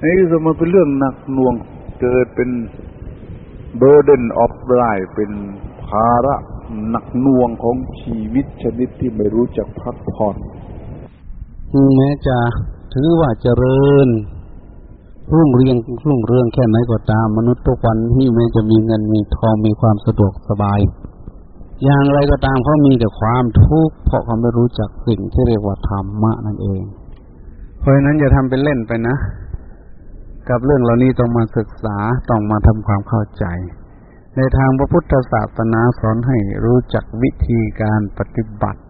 นี่สมมติเป็นเรื่องหนักหน่วงเกิดเป็น burden of life เป็นภาระหนักหน่วงของชีวิตชนิดที่ไม่รู้จักพักผ่อนแม้จะถือว่าเจริญ รุ่งเรืองรุ่งเรืองแค่ไหนก็ตาม มนุษย์ทุกวันที่แม้จะมีเงินมีทองมีความสะดวกสบาย อย่างไรก็ตามเขามีแต่ความทุกข์เพราะเขาไม่รู้จักสิ่งที่เรียกว่าธรรมะนั่นเอง เพราะฉะนั้นอย่าทำเป็นเล่นไปนะ กับเรื่องเหล่านี้ต้องมาศึกษาต้องมาทำความเข้าใจ ในทางพระพุทธศาสนาสอนให้รู้จักวิธีการปฏิบัติ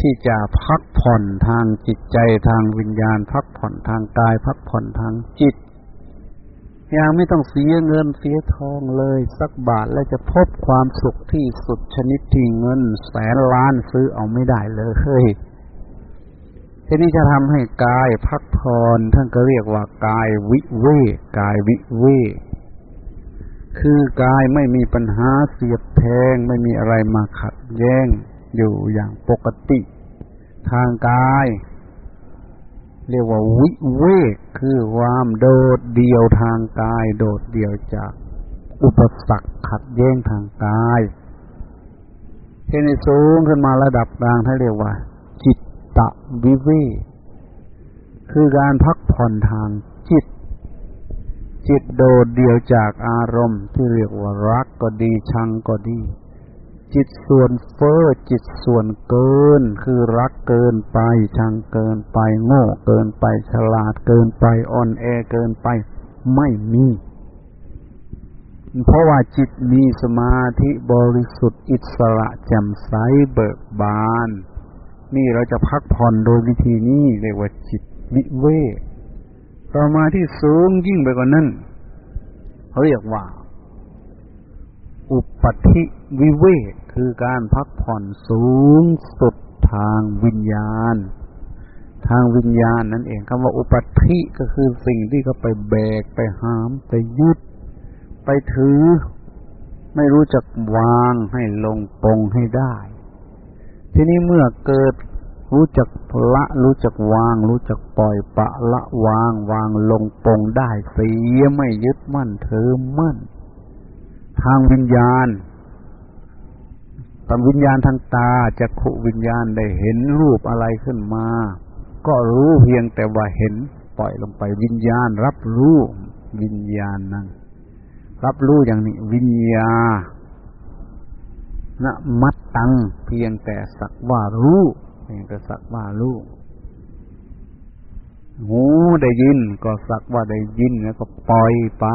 ที่จะพักผ่อนทางจิตใจทางวิญญาณ พักผ่อนทางกาย พักผ่อนทางจิตยังไม่ต้องเสียเงินเสียทองเลย สักบาทและจะพบความสุขที่สุดชนิดที่เงิน แสนล้านซื้อเอาไม่ได้เลย ทีนี้จะทำให้กายพักผ่อนท่านก็เรียกว่ากายวิเวกกายวิเวกคือกายไม่มีปัญหาเสียบแทงไม่มีอะไรมาขัดแย้งอยู่อย่างปกติ ทางกาย เรียกว่าวิเวกคือความโดดเดี่ยวทางกาย โดดเดี่ยวจากอุปสรรคขัดแย้งทางกายเทนิสูงขึ้นมาระดับกลางท่านเรียกว่า ตะวิเวคือการพักผ่อนทางจิต จิตโดดเดี่ยวจากอารมณ์ที่เรียกว่ารักก็ดีชังก็ดี จิตส่วนเฟอ้อจิตส่วนเกิน คือรักเกินไป ชังเกินไป โง่เกินไป ฉลาดเกินไปอ่อนแอเกินไป ไม่มี เพราะว่าจิตมีสมาธิบริสุทธิ์อิสระแจ่มใสเบิกบาน นี่เราจะพักผ่อนโดยวิธีนี้เรียกว่าจิตวิเวกต่อมาที่สูงยิ่งไปกว่านั้นเขาเรียกว่า อุปธิวิเวกคือการพักผ่อนสูงสุดทางวิญญาณ ทางวิญญาณนั่นเองคำว่าอุปธิก็คือสิ่งที่เขาไปแบกไปหาม ไปยึด ไปถือ ไม่รู้จักวางให้ลงปรงให้ได้ ทีนี้เมื่อเกิดรู้จักละ รู้จักวาง รู้จักปล่อยปะละวาง วางลงปงได้เสียไม่ยึดมั่นถือมั่น ทางวิญญาณตามวิญญาณทางตาจะขุวิญญาณได้เห็นรูปอะไรขึ้นมา ก็รู้เพียงแต่ว่าเห็นปล่อยลงไปวิญญาณ รับรู้วิญญาณนั้นรับรู้อย่างนี้ วิญญา ณมัดตัง เพียงแต่สักว่ารู้เพียงแต่สักว่ารู้หูได้ยิน ก็สักว่าได้ยินแล้วก็ปล่อยไป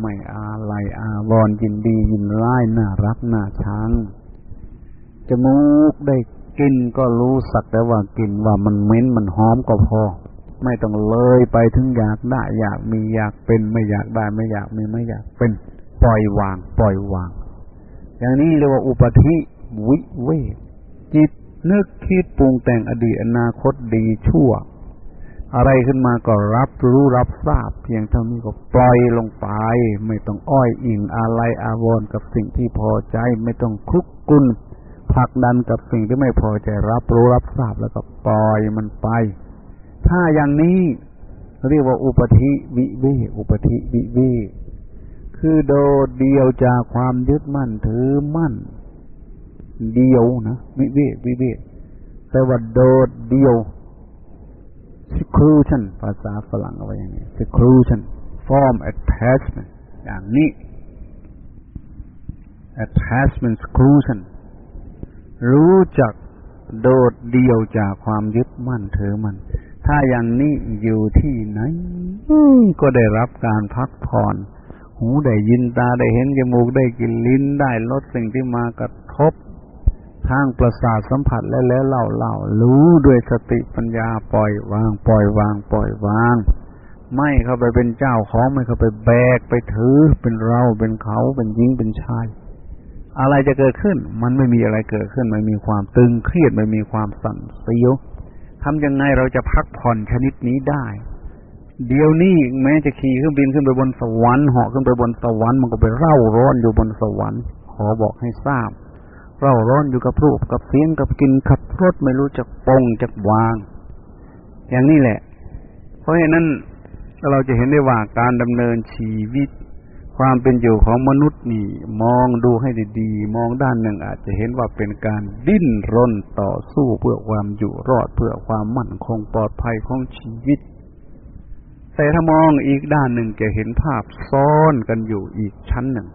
ไม่อาลัยอาวรยินดียินร้ายน่ารักน่าชังจมูกได้กินก็รู้สักแต่ว่ากินว่ามันเหม็นมันหอมก็พอ ไม่ต้องเลยไปถึงอยากได้อยากมีอยากเป็นไม่อยากได้ไม่อยากมีไม่อยากเป็น ปล่อยวาง ปล่อยวาง อย่างนี้เรียกว่าอุปธิวิเวกจิตนึกคิดปรุงแต่งอดีตอนาคตดีชั่ว อะไรขึ้นมาก็รับรู้รับทราบ เพียงเท่านี้ก็ปล่อยลงไป ไม่ต้องอ้อยอิงอะไรอาวรกับสิ่งที่พอใจไม่ต้องคลุกกุนผลักดันกับสิ่งที่ไม่พอใจรับรู้รับทราบแล้วก็ปล่อยมันไป ถ้าอย่างนี้เรียกว่าอุปธิวิเวอุปธิวิเว คือโดดเดียวจากความยึดมั่นถือมั่น เดียวนะวิเวกวิเวกแต่ว่าโดดเดียว seclusion ภาษาฝรั่งเอาไว้อย่างนี้ seclusion form attachment อย่างนี้ attachment seclusion รู้จักโดดเดียวจากความยึดมั่นถือมั่นถ้าอย่างนี้อยู่ที่ไหนก็ได้รับการพักผ่อน หูได้ยินตาได้เห็นจมูกได้กลิ่นลิ้นได้รสสิ่งที่มากระทบ ทางประสาทสัมผัสและแล้วเล่าเล่ารู้ด้วยสติปัญญาปล่อยวาง ปล่อยวาง ปล่อยวาง ไม่เข้าไปเป็นเจ้าของไม่เข้าไปแบกไปถือเป็นเราเป็นเขาเป็นหญิงเป็นชาย อะไรจะเกิดขึ้น มันไม่มีอะไรเกิดขึ้นไม่มีความตึงเครียดไม่มีความสั่นเสียวทำยังไงเราจะพักผ่อนชนิดนี้ได้ เดี๋ยวนี้แม้จะขี่เครื่องบินขึ้นไปบนสวรรค์เหาะขึ้นไปบนสวรรค์มันก็ไปเร่าร้อนอยู่บนสวรรค์ ขอบอกให้ทราบ เร่าร้อนอยู่กับรูปกับเสียงกับกินขับรถไม่รู้จักปงจักวาง อย่างนี้แหละ เพราะฉะนั้นเราจะเห็นได้ว่าการดำเนินชีวิต ความเป็นอยู่ของมนุษย์นี่ มองดูให้ดีๆ มองด้านหนึ่งอาจจะเห็นว่าเป็นการดิ้นรนต่อสู้เพื่อความอยู่รอดเพื่อความมั่นคงปลอดภัยของชีวิต แต่ถ้ามองอีกด้านหนึ่งจะเห็นภาพซ้อนกันอยู่อีกชั้นหนึ่ง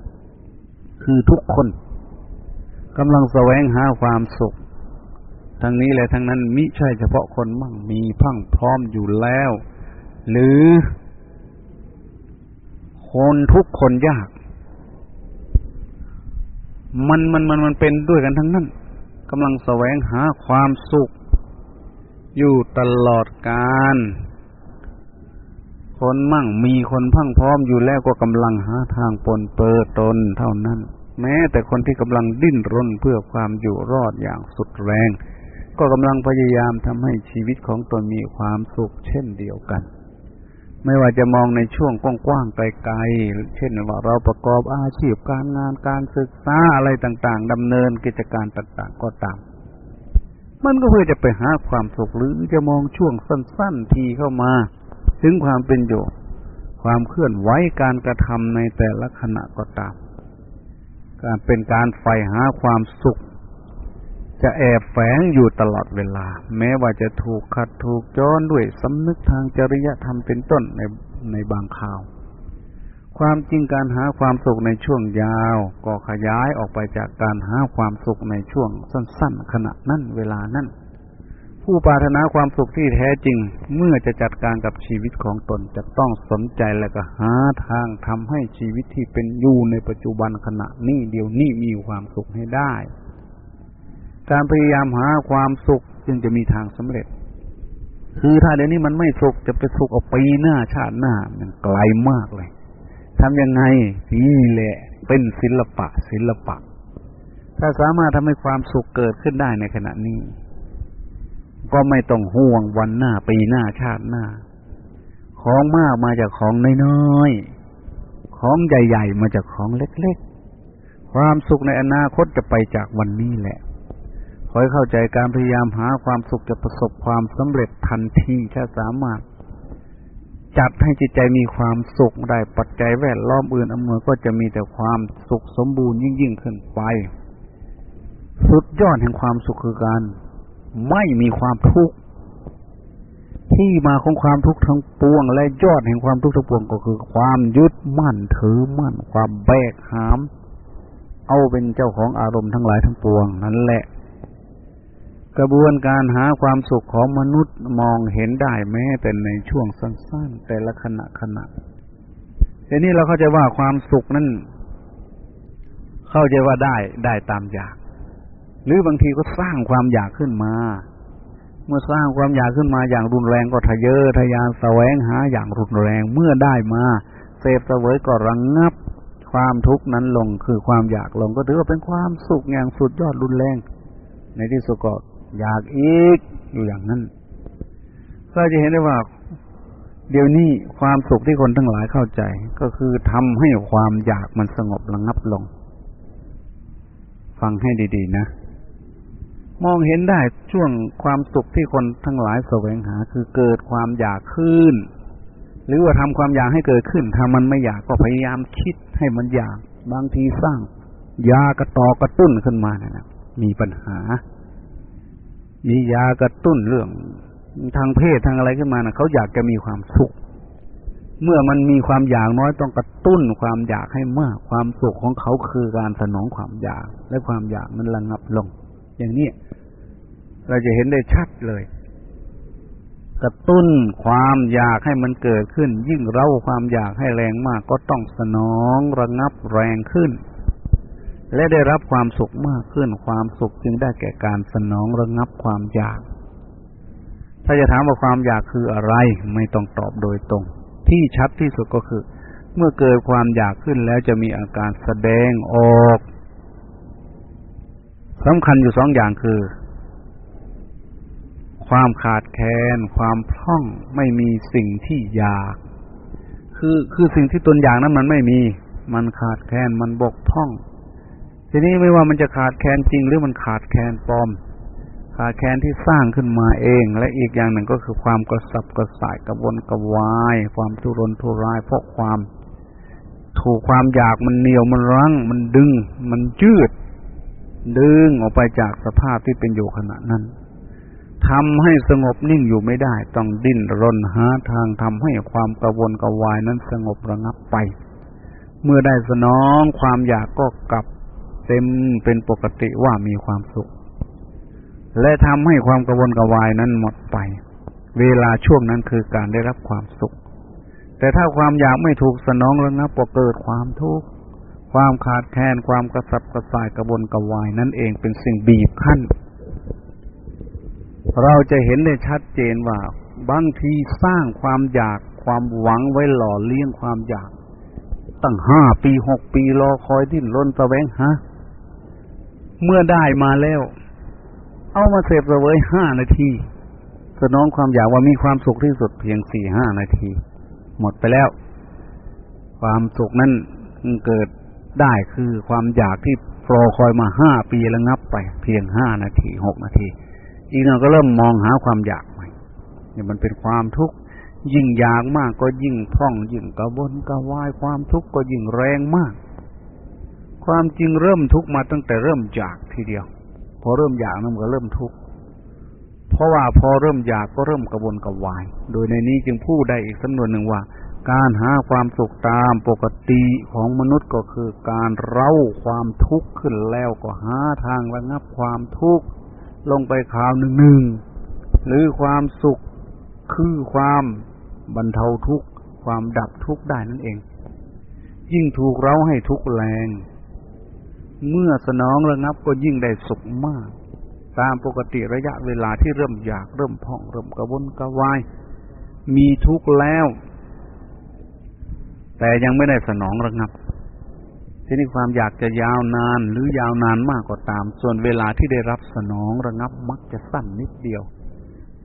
คือทุกคนกำลังแสวงหาความสุข ทั้งนี้และทั้งนั้นมิใช่เฉพาะคนมั่งมีพังพร้อมอยู่แล้ว หรือ คนทุกคนยาก มันมันมันมันเป็นด้วยกันทั้งนั้นกำลังแสวงหาความสุข อยู่ตลอดกาล คนมั่งมีคนพังพร้อมอยู่แล้วก็กำลังหาทางปนเปื้อตนเท่านั้น แม้แต่คนที่กำลังดิ้นรนเพื่อความอยู่รอดอย่างสุดแรง ก็กำลังพยายามทำให้ชีวิตของตนมีความสุขเช่นเดียวกัน ไม่ว่าจะมองในช่วงกว้างๆไกลๆเช่นว่าเราประกอบอาชีพการงานการศึกษาอะไรต่างๆดำเนินกิจการต่างๆ ก็ตามมันก็เพื่อจะไปหาความสุขหรือจะมองช่วงสั้น ๆ ทีเข้ามา ถึงความเป็นอยู่ ความเคลื่อนไหวการกระทำในแต่ละขณะก็ตาม การเป็นการใฝ่หาความสุข จะแอบแฝงอยู่ตลอดเวลา แม้ว่าจะถูกขัดถูกย้อนด้วยสำนึกทางจริยธรรมเป็นต้นในในบางข่าว ความจริงการหาความสุขในช่วงยาว ก็ขยายออกไปจากการหาความสุขในช่วงสั้น ๆ ขณะนั้นเวลานั้น ผู้ปรารถนาความสุขที่แท้จริง เมื่อจะจัดการกับชีวิตของตนจะต้องสนใจและก็หาทางทำให้ชีวิตที่เป็นอยู่ในปัจจุบันขณะนี้เดียวนี้มีความสุขให้ได้ การพยายามหาความสุขจึงจะมีทางสำเร็จ คือถ้าเดี๋ยวนี้มันไม่สุขจะไปสุขเอาปีหน้าชาติหน้ามันไกลมากเลยทำยังไงนี่แหละเป็นศิลปะศิลปะ ถ้าสามารถทำให้ความสุขเกิดขึ้นได้ในขณะนี้ ก็ไม่ต้องห่วงวันหน้าปีหน้าชาติหน้า ของมากมาจากของน้อยๆ ของใหญ่ๆ มาจากของเล็กๆ ความสุขในอนาคตจะไปจากวันนี้แหละ ขอให้เข้าใจการพยายามหาความสุขจะประสบความสำเร็จทันทีถ้าสามารถ จัดให้จิตใจมีความสุขได้ปัจจัยแวดล้อมอื่นอำนวยก็จะมีแต่ความสุขสมบูรณ์ยิ่งยิ่งขึ้นไป สุดยอดแห่งความสุขคือการ ไม่มีความทุกข์ที่มาของความทุกข์ทั้งปวง และยอดแห่งความทุกข์ทั้งปวงก็คือ ความยึดมั่นถือมั่น ความแบกหาม เอาเป็นเจ้าของอารมณ์ทั้งหลายทั้งปวงนั่นแหละ กระบวนการหาความสุขของมนุษย์มองเห็นได้แม้แต่ในช่วงสั้นๆ แต่ละขณะขณะทีนี้เราเข้าใจว่าความสุขนั้นเข้าใจว่าได้ได้ตามอยาก หรือบางทีก็สร้างความอยากขึ้นมา เมื่อสร้างความอยากขึ้นมาอย่างรุนแรงก็ทะเยอทะยานแสวงหาอย่างรุนแรงเมื่อได้มาเสพเสวยก็ระงงับ ความทุกข์นั้นลงคือความอยากลงก็ถือว่าเป็นความสุขอย่างสุดยอดรุนแรง ในที่สุดก็อยากอีกอยู่อย่างนั้นเราจะเห็นได้ว่า เดี๋ยวนี้ความสุขที่คนทั้งหลายเข้าใจ ก็คือทำให้ความอยากมันสงบระงับลง ฟังให้ดี ๆ นะ มองเห็นได้ช่วงความสุขที่คนทั้งหลายแสวงหา คือเกิดความอยากขึ้น หรือว่าทำความอยากให้เกิดขึ้นถ้ามันไม่อยากก็พยายามคิดให้มันอยากบางทีสร้าง ยากระตอกระตุ้นขึ้นมานะนะมีปัญหา มียากระตุ้นเรื่อง ทางเพศทางอะไรขึ้นมานะเขาอยากจะมีความสุข เมื่อมันมีความอยากน้อยต้องกระตุ้นความอยากให้มาก ความสุขของเขาคือการสนองความอยาก และความอยากมันระงับลง อย่างนี้เราจะเห็นได้ชัดเลย กระตุ้นความอยากให้มันเกิดขึ้น ยิ่งเร้าความอยากให้แรงมาก ก็ต้องสนองระงับแรงขึ้น และได้รับความสุขมากขึ้น ความสุขจึงได้แก่การสนองระงับความอยาก ถ้าจะถามว่าความอยากคืออะไร ไม่ต้องตอบโดยตรง ที่ชัดที่สุดก็คือ เมื่อเกิดความอยากขึ้นแล้วจะมีอาการแสดงออก สำคัญอยู่สองอย่างคือ ความขาดแคลนความพร่องไม่มีสิ่งที่อยาก คือคือสิ่งที่ตนอยากนั้นมันไม่มี มันขาดแคลนมันบกพร่อง ทีนี้ไม่ว่ามันจะขาดแคลนจริงหรือมันขาดแคลนปลอม ขาดแคลนที่สร้างขึ้นมาเอง และอีกอย่างหนึ่งก็คือความกระสับกระส่ายกระวนกระวาย ความทุรนทุรายเพราะความ ถูกความอยากมันเหนียวมันรั้ง มันดึง มันยืด ดึงออกไปจากสภาพที่เป็นอยู่ขณะนั้นทำให้สงบนิ่งอยู่ไม่ได้ ต้องดิ้นรนหาทางทำให้ความกระวนกระวายนั้นสงบระงับไป เมื่อได้สนองความอยากก็กลับเต็มเป็นปกติว่ามีความสุข และทำให้ความกระวนกระวายนั้นหมดไป เวลาช่วงนั้นคือการได้รับความสุข แต่ถ้าความอยากไม่ถูกสนองระงับก็เกิดความทุกข์ ความขาดแคลนความกระสับกระส่ายกระวนกระวายนั่นเองเป็นสิ่งบีบคั้น เราจะเห็นได้ชัดเจนว่าบางทีสร้างความอยากความหวังไว้หล่อเลี้ยงความอยาก ตั้งห้าปีหกปีรอคอยดิ้นรนแสวงหาเมื่อได้มาแล้ว เอามาเสพเสวยห้านาทีสนองความอยากว่ามีความสุขที่สุดเพียงสี่ห้านาที หมดไปแล้ว ความสุขนั้นเกิด ได้คือความอยากที่รอคอยมาห้าปีแล้วงับไป เพียงห้านาทีหกนาที อีกหน่อยก็เริ่มมองหาความอยากใหม่เนี่ยมันเป็นความทุกข์ยิ่งอยากมากก็ยิ่งท่องยิ่งกระวนกระวายความทุกข์ก็ยิ่งแรงมาก ความจริงเริ่มทุกข์มาตั้งแต่เริ่มอยากทีเดียว พอเริ่มอยากมันก็เริ่มทุกข์เพราะว่าพอเริ่มอยากก็เริ่มกระวนกระวาย โดยในนี้จึงพูดได้อีกสำนวนหนึ่งว่า การหาความสุขตามปกติของมนุษย์ก็คือการเร่าความทุกข์ขึ้นแล้วก็หาทางระงับความทุกข์ลงไปคราวหนึ่งหนึ่งหรือความสุขคือความบรรเทาทุกข์ความดับทุกข์ได้นั่นเอง ยิ่งถูกเร้าให้ทุกข์แรง เมื่อสนองระงับก็ยิ่งได้สุขมาก ตามปกติระยะเวลาที่เริ่มอยากเริ่มพองเริ่มกระวนกระวาย มีทุกข์แล้ว แต่ยังไม่ได้สนองระงับ ทีนี้ความอยากจะยาวนานหรือยาวนานมากก็ตาม ส่วนเวลาที่ได้รับสนองระงับมักจะสั้นนิดเดียว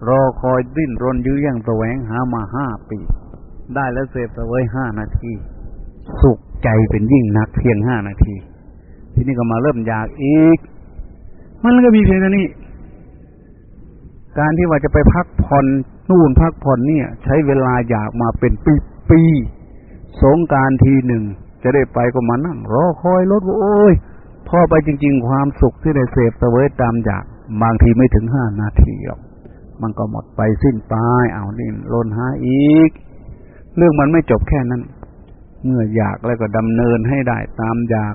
รอคอยดิ้นรนยื้อยังแสวงหามาห้าปี ได้แล้วเสพเวยห้านาที สุขใจเป็นยิ่งนักเพียงห้านาที ทีนี้ก็มาเริ่มอยากอีก มันก็มีเพียงนี้ การที่ว่าจะไปพักผ่อนนู่นพักผ่อนเนี่ย ใช้เวลาอยากมาเป็นปีปี สงการทีหนึ่ง จะได้ไปก็มานั่งรอคอยรถโอ้ยพอไปจริง ๆ ความสุขที่ได้เสพตะเวยตามอยากบางทีไม่ถึงห้านาทีหรอกมันก็หมดไปสิ้นไปเอานี่ลนหาอีก เรื่องมันไม่จบแค่นั้น เมื่ออยากแล้วก็ดำเนินให้ได้ตามอยาก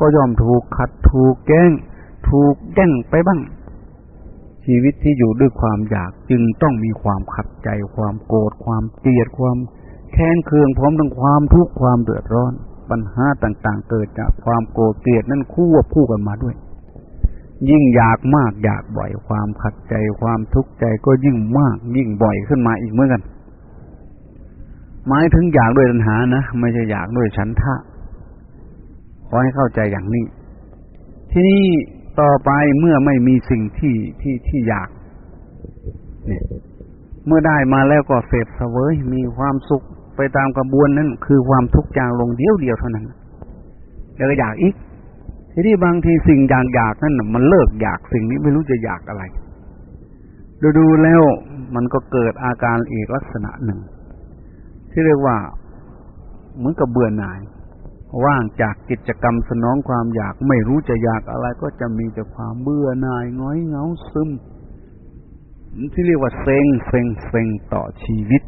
ก็ยอมถูกขัดถูกแกล้ง ถูกแย่งไปบ้าง ชีวิตที่อยู่ด้วยความอยากจึงต้องมีความขัดใจความโกรธความเกลียดความ แค้นเคืองพร้อมทั้งความทุกข์ความเดือดร้อน ปัญหาต่าง ๆ เกิดจากความโกรธเกลียดนั่นคู่คู่กันมาด้วย ยิ่งอยากมากอยากบ่อยความขัดใจความทุกข์ใจก็ยิ่งมาก ยิ่งบ่อยขึ้นมาอีกเหมือนกัน หมายถึงอยากด้วยปัญหานะไม่ใช่อยากด้วยฉันทะขอให้เข้าใจอย่างนี้ ที่นี่ต่อไปเมื่อไม่มีสิ่งที่ที่ที่อยาก เนี่ย เมื่อได้มาแล้วก็เสพเสวยมีความสุข ไปตามกระบวนนั้น คือความทุกข์จางลงเดียวเดียวเท่านั้นแล้วก็อยากอีกทีนี้บางทีสิ่งอยากอยากนั่นมันเลิกอยากสิ่งนี้ไม่รู้จะอยากอะไร ดูดูแล้วมันก็เกิดอาการอีกลักษณะหนึ่ง ที่เรียกว่าเหมือนกับเบื่อหน่าย ว่างจากกิจกรรมสนองความอยากไม่รู้จะอยากอะไร ก็จะมีแต่ความเบื่อหน่ายง้อยเงาซึมที่เรียกว่าเซ็งเซ็งเซ็งต่อชีวิต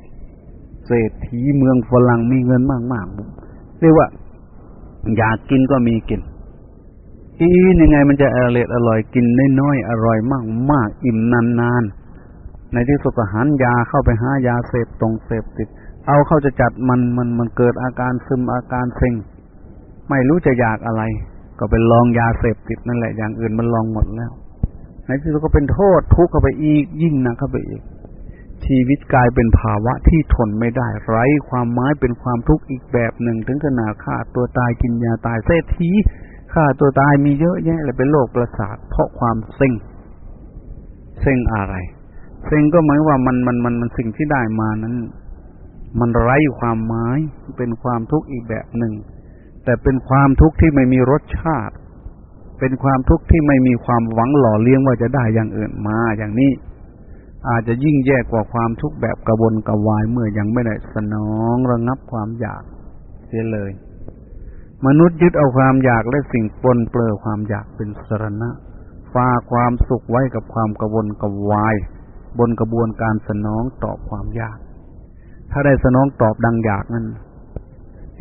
เศรษฐีเมืองฝรั่งมีเงินมากมากเรียกว่า อยากกินก็มีกินอียังไงมันจะอร่อยอร่อยกินน้อยๆอร่อยมากมากอิ่มนานๆในที่สุดก็หันยาเข้าไปหายาเสพตรงเสพติด เอาเข้าจะจัดมันมันมันเกิดอาการซึมอาการเซ็งไม่รู้จะอยากอะไร ก็ไปลองยาเสพติดนั่นแหละอย่างอื่นมันลองหมดแล้วในที่สุดก็เป็นโทษทุกข์เข้าไปอีกยิ่งหนักเข้าไปอีก ชีวิตกลายเป็นภาวะที่ทนไม่ได้ ไร้ความหมายเป็นความทุกข์อีกแบบหนึ่ง ถึงขนาดฆ่าตัวตายกินยาตายเศรษฐีฆ่าตัวตายมีเยอะแยะเลยเป็นโรคประสาทเพราะความเซ็งเซ็งอะไรเซ็งก็หมายว่ามันมันมันมันสิ่งที่ได้มานั้น มันไร้ความหมายเป็นความทุกข์อีกแบบหนึ่ง แต่เป็นความทุกข์ที่ไม่มีรสชาติ เป็นความทุกข์ที่ไม่มีความหวังหล่อเลี้ยงว่าจะได้อย่างอื่นมาอย่างนี้ อาจจะยิ่งแย่กว่าความทุกข์แบบกระวนกระวายเมื่อยังไม่ได้สนองระงับความอยากเสียเลย มนุษย์ยึดเอาความอยากและสิ่งปนเปื้อความอยากเป็นสรณะฝากความสุขไว้กับความกระวนกระวาย บนกระบวนการสนองตอบความอยาก ถ้าได้สนองตอบดังอยากนั้น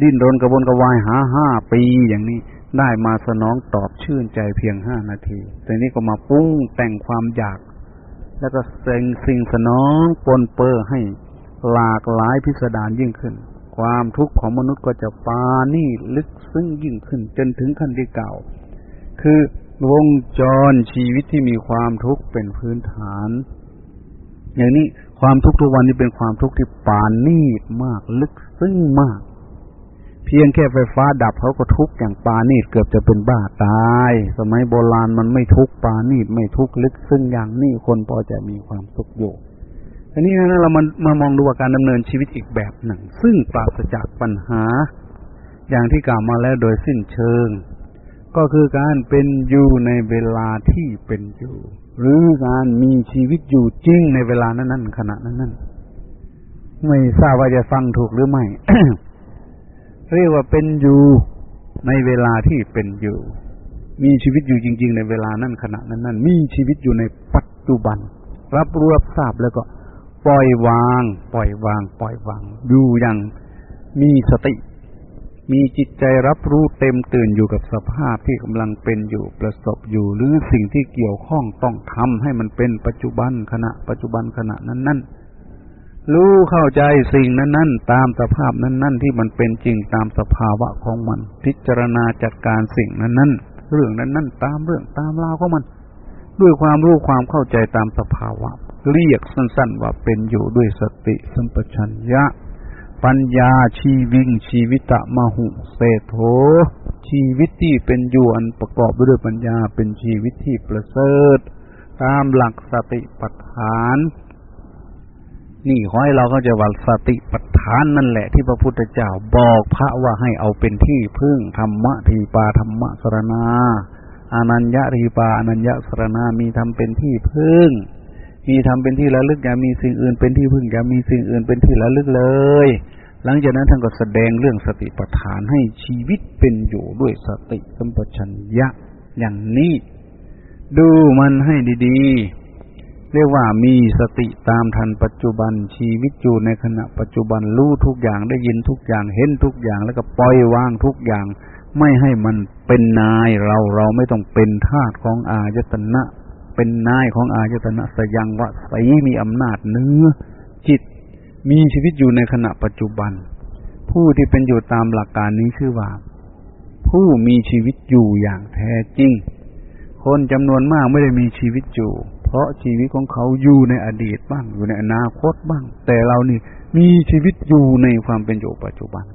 ดิ้นรนกระวนกระวายหาห้าปีอย่างนี้ได้มาสนองตอบชื่นใจเพียงห้านาทีแต่นี้ก็มาปุ้งแต่งความอยาก แล้วก็เซ็งสิ่งสนองปนเปื้อให้หลากหลายพิสดารยิ่งขึ้น ความทุกข์ของมนุษย์ก็จะปานี่ลึกซึ้งยิ่งขึ้น จนถึงขั้นที่เก่า คือวงจรชีวิตที่มีความทุกข์เป็นพื้นฐาน อย่างนี้ความทุกข์ทุกวันนี้เป็นความทุกข์ที่ปานนีดมากลึกซึ้งมาก พียงแค่ไฟฟ้าดับเขาก็ทุกข์อย่างปานีดเกือบจะเป็นบ้าตาย สมัยโบราณมันไม่ทุกข์ปานีดไม่ทุกข์ลึก ซึ้งอย่างนี้คนพอจะมีความสุขอยู่ทีนี้นะเรามามามองดูว่าการดำเนินชีวิตอีกแบบหนึ่ง ซึ่งปราศจากปัญหา อย่างที่กล่าวมาแล้วโดยสิ้นเชิง ก็คือการเป็นอยู่ในเวลาที่เป็นอยู่ หรือการมีชีวิตอยู่จริงในเวลานั้นๆขณะนั้นๆไม่ทราบว่าจะฟังถูกหรือไม่ เรียกว่าเป็นอยู่ในเวลาที่เป็นอยู่ มีชีวิตอยู่จริง ๆ ในเวลานั้นขณะนั้นๆมีชีวิตอยู่ในปัจจุบัน รับรู้รับทราบแล้วก็ ปล่อยวาง ปล่อยวาง ปล่อยวางอยู่อย่างมีสติ มีจิตใจรับรู้เต็มตื่นอยู่กับสภาพที่กำลังเป็นอยู่ประสบอยู่ หรือสิ่งที่เกี่ยวข้องต้องทำให้มันเป็นปัจจุบันขณะปัจจุบันขณะนั้นนั้น รู้เข้าใจสิ่งนั้นนั้นตามสภาพนั้นนั้นที่มันเป็นจริงตามสภาวะของมัน พิจารณาจัดการสิ่งนั้นนั้นเรื่องนั้นนั้นตามเรื่องตามราวของมัน ด้วยความรู้ความเข้าใจตามสภาวะ เรียกสั้น ๆ ว่าเป็นอยู่ด้วยสติสัมปชัญญะ ปัญญาชีวิง ชีวิตะมหุเศโธชีวิตที่เป็นอยู่อันประกอบด้วยปัญญาเป็นชีวิตที่ประเสริฐตามหลักสติปัฏฐาน นี่ขอให้เราก็จะว่าสติปัฏฐานนั่นแหละที่พระพุทธเจ้าบอกพระว่าให้เอาเป็นที่พึ่งธรรมะทีปาธรรมะสรณาอนัญญาทีปาอนัญญาสรณามีทำเป็นที่พึ่ง มีทำเป็นที่ระลึกอย่ามีสิ่งอื่นเป็นที่พึ่งอย่ามีสิ่งอื่นเป็นที่ระลึกเลย หลังจากนั้นท่านก็แสดงเรื่องสติปัฏฐานให้ชีวิตเป็นอยู่ด้วยสติสัมปชัญญะอย่างนี้ ดูมันให้ดีๆ เรียกว่ามีสติตามทันปัจจุบันชีวิตอยู่ในขณะปัจจุบันรู้ทุกอย่างได้ยินทุกอย่างเห็นทุกอย่างแล้วก็ปล่อยวางทุกอย่าง ไม่ให้มันเป็นนายเราเราไม่ต้องเป็นทาสของอายตนะ เป็นนายของอายตนะสยังวะใสมีอำนาจเนื้อจิตมีชีวิตอยู่ในขณะปัจจุบัน ผู้ที่เป็นอยู่ตามหลักการนี้ชื่อว่า ผู้มีชีวิตอยู่อย่างแท้จริง คนจำนวนมากไม่ได้มีชีวิตอยู่ เพราะชีวิตของเขาอยู่ในอดีตบ้าง อยู่ในอนาคตบ้าง แต่เรานี่มีชีวิตอยู่ในความเป็นอยู่ปัจจุบัน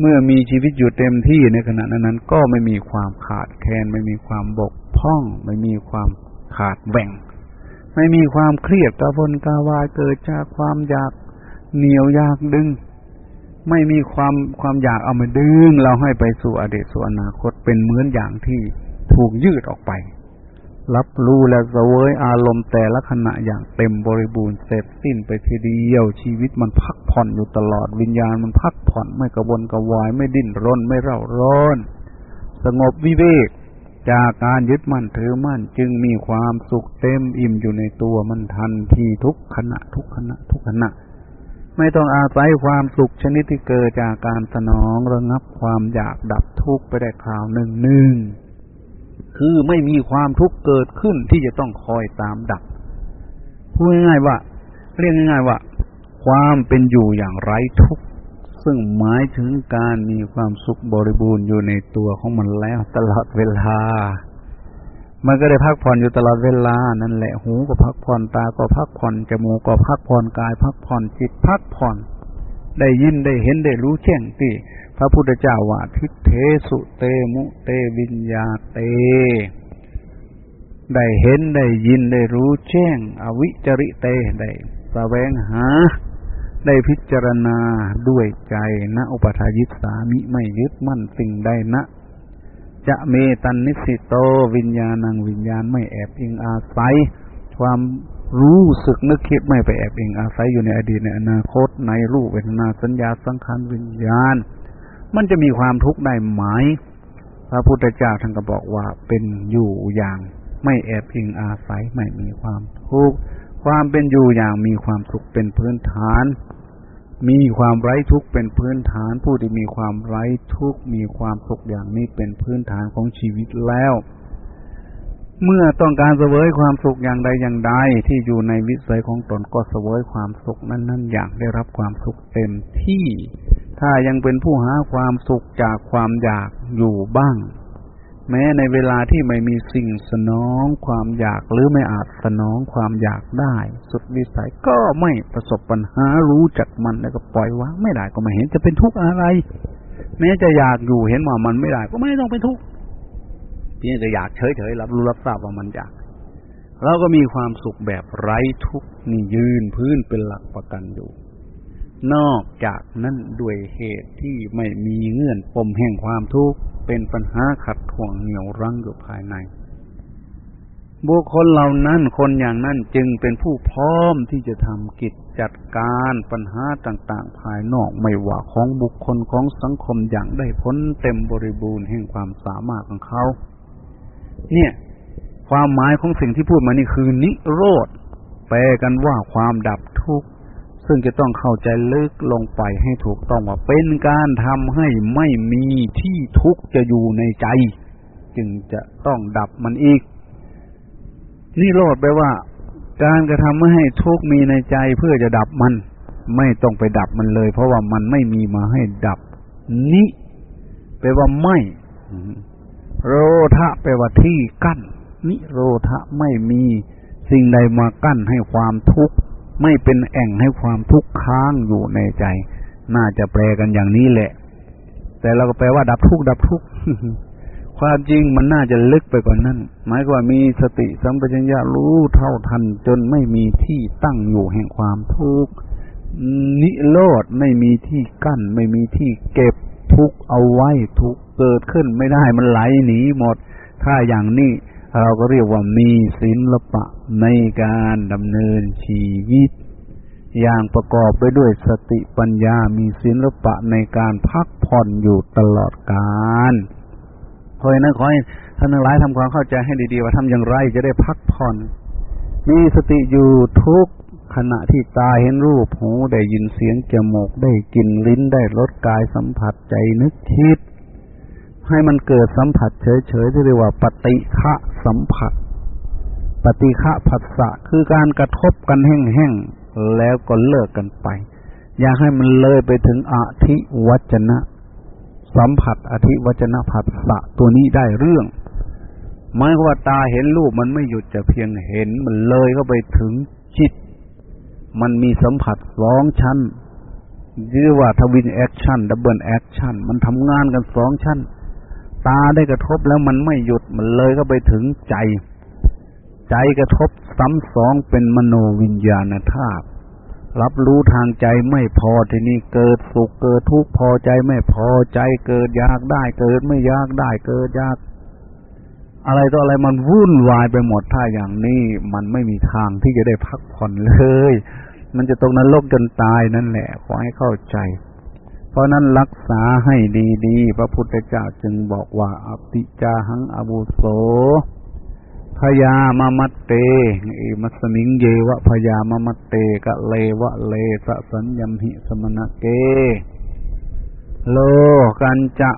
เมื่อมีชีวิตอยู่เต็มที่ในขณะนั้นก็ไม่มีความขาดแคลนไม่มีความบกพ้อง ไม่มีความขาดแบ่ง ไม่มีความเครียดกระวนกระวายเกิดจากความอยากเหนียวอยากดึง ไม่มีความความอยากเอามาดึง เราให้ไปสู่อดีตสู่อนาคตเป็นเหมือนอย่างที่ถูกยืดออกไป รับรู้และเสวยอารมณ์แต่ละขณะอย่างเต็มบริบูรณ์เสร็จสิ้นไปทีเดียวชีวิตมันพักผ่อนอยู่ตลอดวิญญาณมันพักผ่อนไม่กระวนกระวายไม่ดิ้นรนไม่เร่าร้อน สงบวิเวกจากการยึดมั่นถือมั่นจึงมีความสุขเต็มอิ่มอยู่ในตัวมันทันทีทุกขณะทุกขณะทุกขณะ ไม่ต้องอาศัยความสุขชนิดที่เกิดจากการสนองระงับความอยากดับทุกข์ไปได้คราวหนึ่งหนึ่ง คือไม่มีความทุกข์เกิดขึ้นที่จะต้องคอยตามดับพูดง่ายๆว่า เรียกง่าย ๆ ว่า ความเป็นอยู่อย่างไร้ทุกข์ซึ่งหมายถึงการมีความสุขบริบูรณ์อยู่ในตัวของมันแล้วตลอดเวลา มันก็ได้พักผ่อนอยู่ตลอดเวลา นั่นแหละหูก็พักผ่อนตาก็พักผ่อนจมูกก็พักผ่อนกาย พักผ่อนจิตพักผ่อน ได้ยินได้เห็นได้รู้แจ้งที่พระพุทธเจ้าว่าทิเทสุเตมุเตวิญญาเต ได้เห็นได้ยินได้รู้แจ้ง อวิจริเตได้แสวงหา ได้พิจารณาด้วยใจณอุปทายิสามิไม่ยึดมั่นสิ่งใดนะจะเมตันนิสิโตวิญญาณังวิญญาณไม่แอบอิงอาศัย ความ รู้สึกนึกคิดไม่ไปแอบเองอาศัยอยู่ในอดีตในอนาคตในรูปเวทนาสัญญาสังขารวิญญาณ มันจะมีความทุกข์ได้ไหมพระพุทธเจ้าท่านก็บอกว่าเป็นอยู่อย่าง ไม่แอบอิงอาศัยไม่มีความทุกข์ความเป็นอยู่อย่างมีความสุขเป็นพื้นฐาน มีความไร้ทุกข์เป็นพื้นฐาน ผู้ที่มีความไร้ทุกข์มีความสุขอย่างนี้เป็นพื้นฐานของชีวิตแล้ว เมื่อต้องการเสวยความสุขอย่างใดอย่างใดที่อยู่ในวิสัยของตนก็เสวยความสุขนั้นๆอย่างได้รับความสุขเต็มที่ ถ้ายังเป็นผู้หาความสุขจากความอยากอยู่บ้าง แม้ในเวลาที่ไม่มีสิ่งสนองความอยากหรือไม่อาจสนองความอยากได้ สุดวิสัยก็ไม่ประสบปัญหารู้จักมันแล้วก็ปล่อยวางไม่ได้ก็ไม่เห็นจะเป็นทุกข์อะไร แม้จะอยากอยู่เห็นว่ามันไม่ได้ก็ไม่ต้องเป็นทุกข์ พียงแต่อยากเฉยๆรับรู้รับทราบว่ามันอยากเราก็มีความสุขแบบไร้ทุกข์นี่ยืนพื้นเป็นหลักประกันอยู่ นอกจากนั้นด้วยเหตุที่ไม่มีเงื่อนปมแห่งความทุกข์เป็นปัญหาขัดถ่วงเหนี่ยวรั้งอยู่ภายใน บุคคลเหล่านั้นคนอย่างนั้นจึงเป็นผู้พร้อมที่จะทำกิจจัดการปัญหาต่างๆ ภายนอกไม่ว่าของบุคคลของสังคมอย่างได้พ้นเต็มบริบูรณ์แห่งความสามารถของเขา เนี่ย ความหมายของสิ่งที่พูดมานี่คือนิโรธแปลกันว่าความดับทุกข์ซึ่งจะต้องเข้าใจลึกลงไปให้ถูกต้องว่าเป็นการทำให้ไม่มีที่ทุกข์จะอยู่ในใจ จึงจะต้องดับมันอีกนี่โลดไปลว่า การกระทำให้ทุกข์มีในใจเพื่อจะดับมัน ไม่ต้องไปดับมันเลย เพราะว่ามันไม่มีมาให้ดับนิแปลว่าไม่ โรทะแปลว่าที่กั้น นิโรธะไม่มีสิ่งใดมากั้นให้ความทุกข์ ไม่เป็นแอ่งให้ความทุกข์ค้างอยู่ในใจ น่าจะแปลกันอย่างนี้แหละ แต่เราก็แปลว่า ดับทุกข์ดับทุกข์ความจริงมันน่าจะลึกไปกว่านั้น หมายว่ามีสติสัมปชัญญะรู้เท่าทัน จนไม่มีที่ตั้งอยู่แห่งความทุกข์นิโรธไม่มีที่กั้น ไม่มีที่เก็บ ทุกเอาไว้ทุกเกิดขึ้นไม่ได้มันไหลหนีหมด ถ้าอย่างนี้เราก็เรียกว่ามีศิลปะในการดำเนินชีวิต อย่างประกอบไปด้วยสติปัญญามีศิลปะในการพักผ่อนอยู่ตลอดกาลเพราะฉะนั้นขอให้ท่านทั้งหลายทำความเข้าใจให้ดีๆ ว่าทำอย่างไรจะได้พักผ่อน มีสติอยู่ทุก ขณะที่ตาเห็นรูปหูได้ยินเสียงจมูกได้กลิ่นลิ้นได้รสกายสัมผัสใจนึกคิด ให้มันเกิดสัมผัสเฉยๆที่เรียกว่า ปฏิฆะสัมผัส ปฏิฆะผัสสะคือการกระทบกันแห้งๆแล้วก็เลิกกันไป อย่าให้มันเลยไปถึงอธิวัจนะ สัมผัสอธิวัจนะผัสสะตัวนี้ได้เรื่องหมายว่าตาเห็นรูปมันไม่หยุดจะเพียงเห็นมันเลยเข้าไปถึงจิต มันมีสัมผัสสองชั้นเรียกว่า twin action double action มันทำงานกันสองชั้น ตาได้กระทบแล้วมันไม่หยุดมันเลยก็ไปถึงใจ ใจกระทบซ้ำสองเป็นมโนวิญญาณธาตุรับรู้ทางใจไม่พอทีนี้เกิดสุขเกิดทุกข์พอใจไม่พอใจเกิดอยากได้ เกิดไม่อยากได้เกิดอยากอะไรต่ออะไรมันวุ่นวายไปหมดถ้าอย่างนี้ มันไม่มีทางที่จะได้พักผ่อนเลย มันจะตรงนั้นโลกจนตายนั่นแหละ ขอให้เข้าใจ เพราะนั้นรักษาให้ดีๆ พระพุทธเจ้าจึงบอกว่าอภิจาหังอบุโสพยามามัตเตอิมัสมิงเยวะพยามามัตเตกะเลวะเลสะสัญญมหิสมณะเก โลกันจะ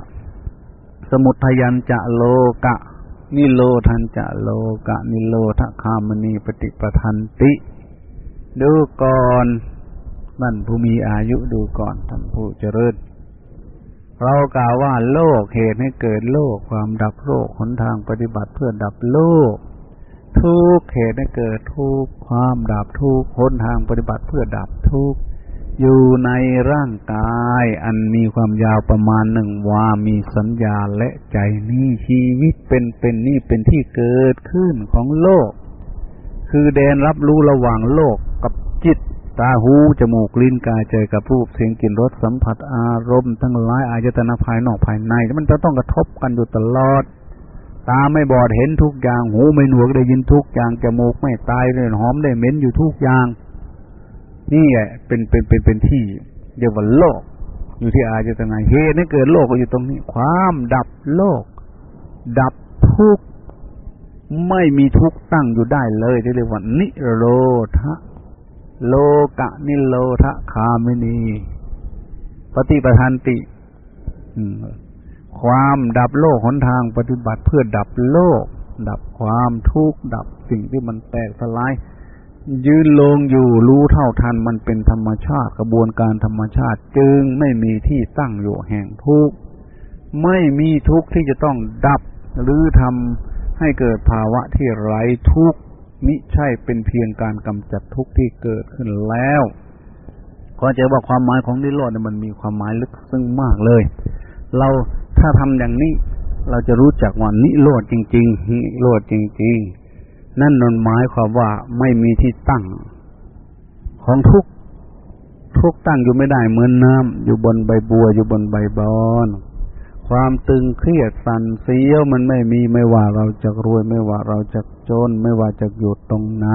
สมุทยันจะโลกะ นิโลทันจะโลกะ นิโลทะคามณีปฏิปทันติ ดูก่อนนั่นผู้มีอายุดูก่อนท่านผู้เจริญ เรากล่าวว่าโลกเหตุให้เกิดโลกความดับโลกหนทางปฏิบัติเพื่อดับโลก ทุกเหตุให้เกิดทุกความดับทุกหนทางปฏิบัติเพื่อดับทุกอยู่ในร่างกาย อันมีความยาวประมาณหนึ่งวามีสัญญาและใจนี่ชีวิตเป็นเป็นนี่เป็นที่เกิดขึ้นของโลก คือแดนรับรู้ระหว่างโลก ตาหูจมูกลิ้นกายใจกับรูปเสียงกลิ่นรสสัมผัสอารมณ์ทั้งหลายอายตนะภายนอกภายใน มันจะต้องกระทบกันอยู่ตลอด ตาไม่บอดเห็นทุกอย่าง หูไม่หนวกได้ยินทุกอย่างจมูกไม่ตายเลยหอมได้เหม็นอยู่ทุกอย่าง นี่แหละเป็นเป็นเป็นเป็นที่เรียกว่าโลก อยู่ที่อาจจตนาเหตุให้เกิดโลกก็อยู่ตรงนี้ ความดับโลก ดับทุกข์ไม่มีทุกข์ตั้งอยู่ได้เลยที่เรียกว่านิโรธ โลกะนิโรธคามินี ปฏิปทานติความดับโลกหนทางปฏิบัติเพื่อดับโลก ดับความทุกข์ดับสิ่งที่มันแตกสลายยืนลงอยู่รู้เท่าทันมันเป็นธรรมชาติกระบวนการธรรมชาติจึงไม่มีที่ตั้งอยู่แห่งทุกข์ไม่มีทุกข์ที่จะต้องดับหรือทำให้เกิดภาวะที่ไร้ทุกข์ มิใช่เป็นเพียงการกำจัดทุกข์ที่เกิดขึ้นแล้วก็จะบอกความหมายของนิโรธเนี่ยมันมีความหมายลึกซึ้งมากเลย เราถ้าทำอย่างนี้ เราจะรู้จักว่านิโรธจริง ๆ นิโรธจริง ๆ นั่นนนหมายความว่าไม่มีที่ตั้ง ของทุกทุกตั้งอยู่ไม่ได้เหมือนน้ำอยู่บนใบบัวอยู่บนใบบอนความตึงเครียดสั่นเสียวมันไม่มีไม่ว่าเราจะรวยไม่ว่าเราจะ จนไม่ว่าจะอยู่ตรงไหน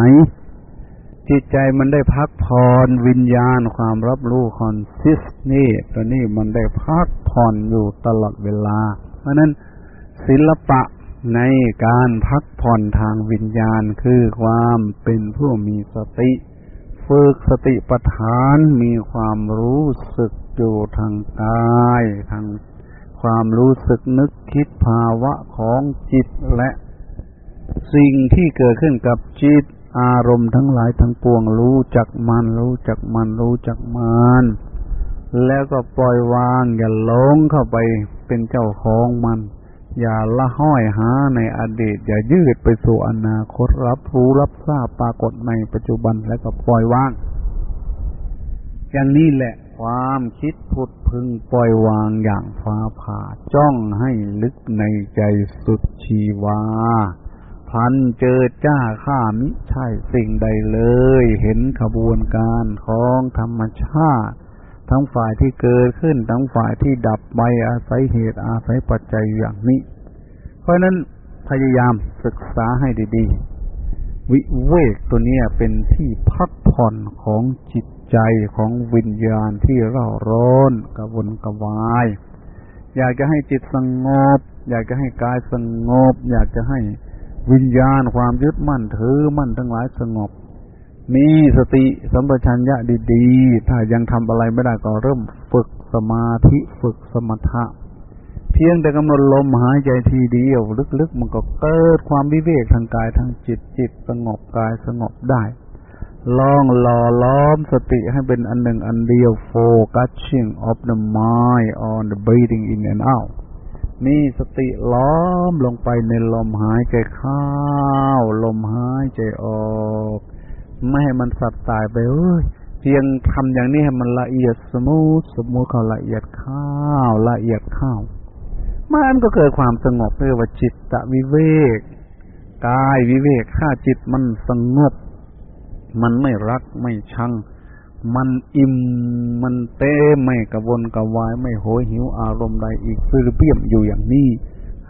จิตใจมันได้พักผ่อนวิญญาณความรับรู้คอนซิสนี่ตัวนี้มันได้พักผ่อนอยู่ตลอดเวลา เพราะนั้นศิลปะในการพักผ่อนทางวิญญาณคือความเป็นผู้มีสติ ฝึกสติปัฏฐานมีความรู้สึกอยู่ทางกายทางความรู้สึกนึกคิดภาวะของจิตและ สิ่งที่เกิดขึ้นกับจิตอารมณ์ทั้งหลายทั้งปวงรู้จักมันรู้จักมันรู้จักมันแล้วก็ปล่อยวาง อย่าหลงเข้าไปเป็นเจ้าของมัน อย่าละห้อยหาในอดีต อย่ายืดไปสู่อนาคตรับรู้รับทราบปรากฏในปัจจุบันแล้วก็ปล่อยวาง อย่างนี้แหละความคิดพุดพึงปล่อยวางอย่างฟ้าผ่าจ้องให้ลึกในใจสุดชีวา พันเจอจ้าข้ามิใช่สิ่งใดเลย เห็นขบวนการของธรรมชาติ ทั้งฝ่ายที่เกิดขึ้น ทั้งฝ่ายที่ดับไปอาศัยเหตุอาศัยปัจจัยอย่างนี้ เพราะนั้นพยายามศึกษาให้ดีๆ วิเวกตัวนี้เป็นที่พักผ่อนของจิตใจของวิญญาณที่เร่าร้อนกระวนกระวาย อยากจะให้จิตสงบ อยากจะให้กายสงบ อยากจะให้ วิญญาณความยึดมั่นถือมั่นทั้งหลายสงบ มีสติสัมปชัญญะดีๆ ถ้ายังทำอะไรไม่ได้ก็เริ่มฝึกสมาธิฝึกสมถะ เพียงแต่กำหนดลมหายใจทีเดียว ลึกๆ มันก็เกิดความวิเวกทางกายทางจิตจิตสงบกายสงบได้ลองหล่อหลอมสติให้เป็นอันหนึ่งอันเดียว focusing of the mind on the breathing in and out มีสติหลอมลงไปในลมหายใจเข้า ลมหายใจออก ไม่ให้มันซัดส่ายไปเอ้ยเพียงทำอย่างนี้ให้มันละเอียด smooth smooth เข้าละเอียดเข้าละเอียดเข้ามันก็เกิดความสงบเรียกว่าจิตตะวิเวกกายวิเวกถ้าจิตมันสงบ มันไม่รักไม่ชัง มันอิ่มมันเต้ไม่กระวนกระวายไม่โหยหิวอารมณ์ใดอีกคือเปี่ยมอยู่อย่างนี้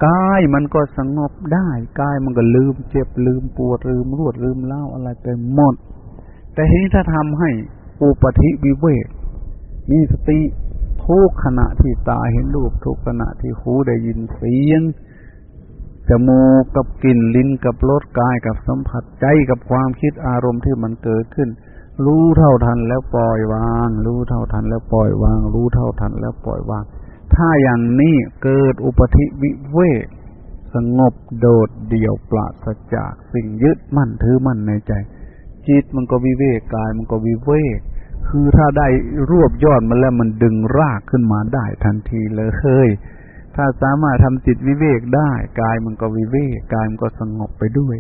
กายมันก็สงบได้กายมันก็ลืมเจ็บลืมปวดลืมรวดลืมเล่าอะไรไปหมด แต่ทีนี้ถ้าทำให้อุปธิวิเวกมีสติทุกขณะที่ตาเห็นรูปทุกขณะที่หูได้ยินเสียงจมูกกับกลิ่นลิ้นกับรสกายกับสัมผัสใจกับความคิดอารมณ์ที่มันเกิดขึ้น รู้เท่าทันแล้วปล่อยวาง รู้เท่าทันแล้วปล่อยวาง รู้เท่าทันแล้วปล่อยวาง ถ้าอย่างนี้เกิดอุปธิวิเวกสงบโดดเดี่ยวปราศจากสิ่งยึดมั่นถือมั่นในใจ จิตมันก็วิเวกกายมันก็วิเวก คือถ้าได้รวบยอดมันแล้วมันดึงรากขึ้นมาได้ทันทีเลยเฮ้ยถ้าสามารถทำจิตวิเวกได้ กายมันก็วิเวกกายมันก็สงบไปด้วย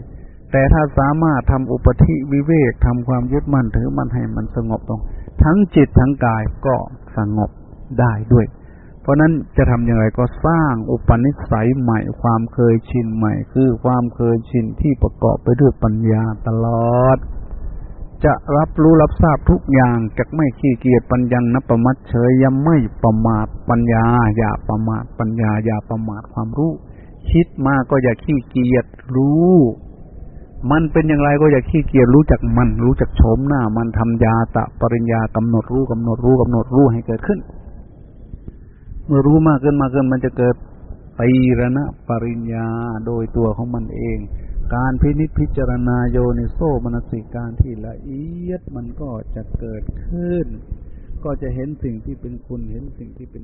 แต่ถ้าสามารถทำอุปธิวิเวกทำความยึดมั่นถือมั่นให้มันสงบลง ทั้งจิตทั้งกายก็สงบได้ด้วย เพราะนั้นจะทำอย่างไรก็สร้างอุปนิสัยใหม่ความเคยชินใหม่ คือความเคยชินที่ประกอบไปด้วยปัญญาตลอด จะรับรู้รับทราบทุกอย่างจะไม่ขี้เกียจปัญญังนปมัดเฉยยังไม่ประมาทปัญญา อย่าประมาทปัญญาอย่าประมาทความรู้ คิดมากก็อย่าขี้เกียจรู้ มันเป็นอย่างไรก็อย่าขี้เกียจรู้จักมัน รู้จักโฉมหน้า มันทำยาตะปริญญากำหนดรู้กำหนดรู้กำหนดรู้ให้เกิดขึ้น เมื่อรู้มากขึ้นมากขึ้นมันจะเกิดปีรณะปริญญาโดยตัวของมันเอง การพินิจพิจารณาโยนิโสมนสิการที่ละเอียดมันก็จะเกิดขึ้น ก็จะเห็นสิ่งที่เป็นคุณเห็นสิ่งที่เป็น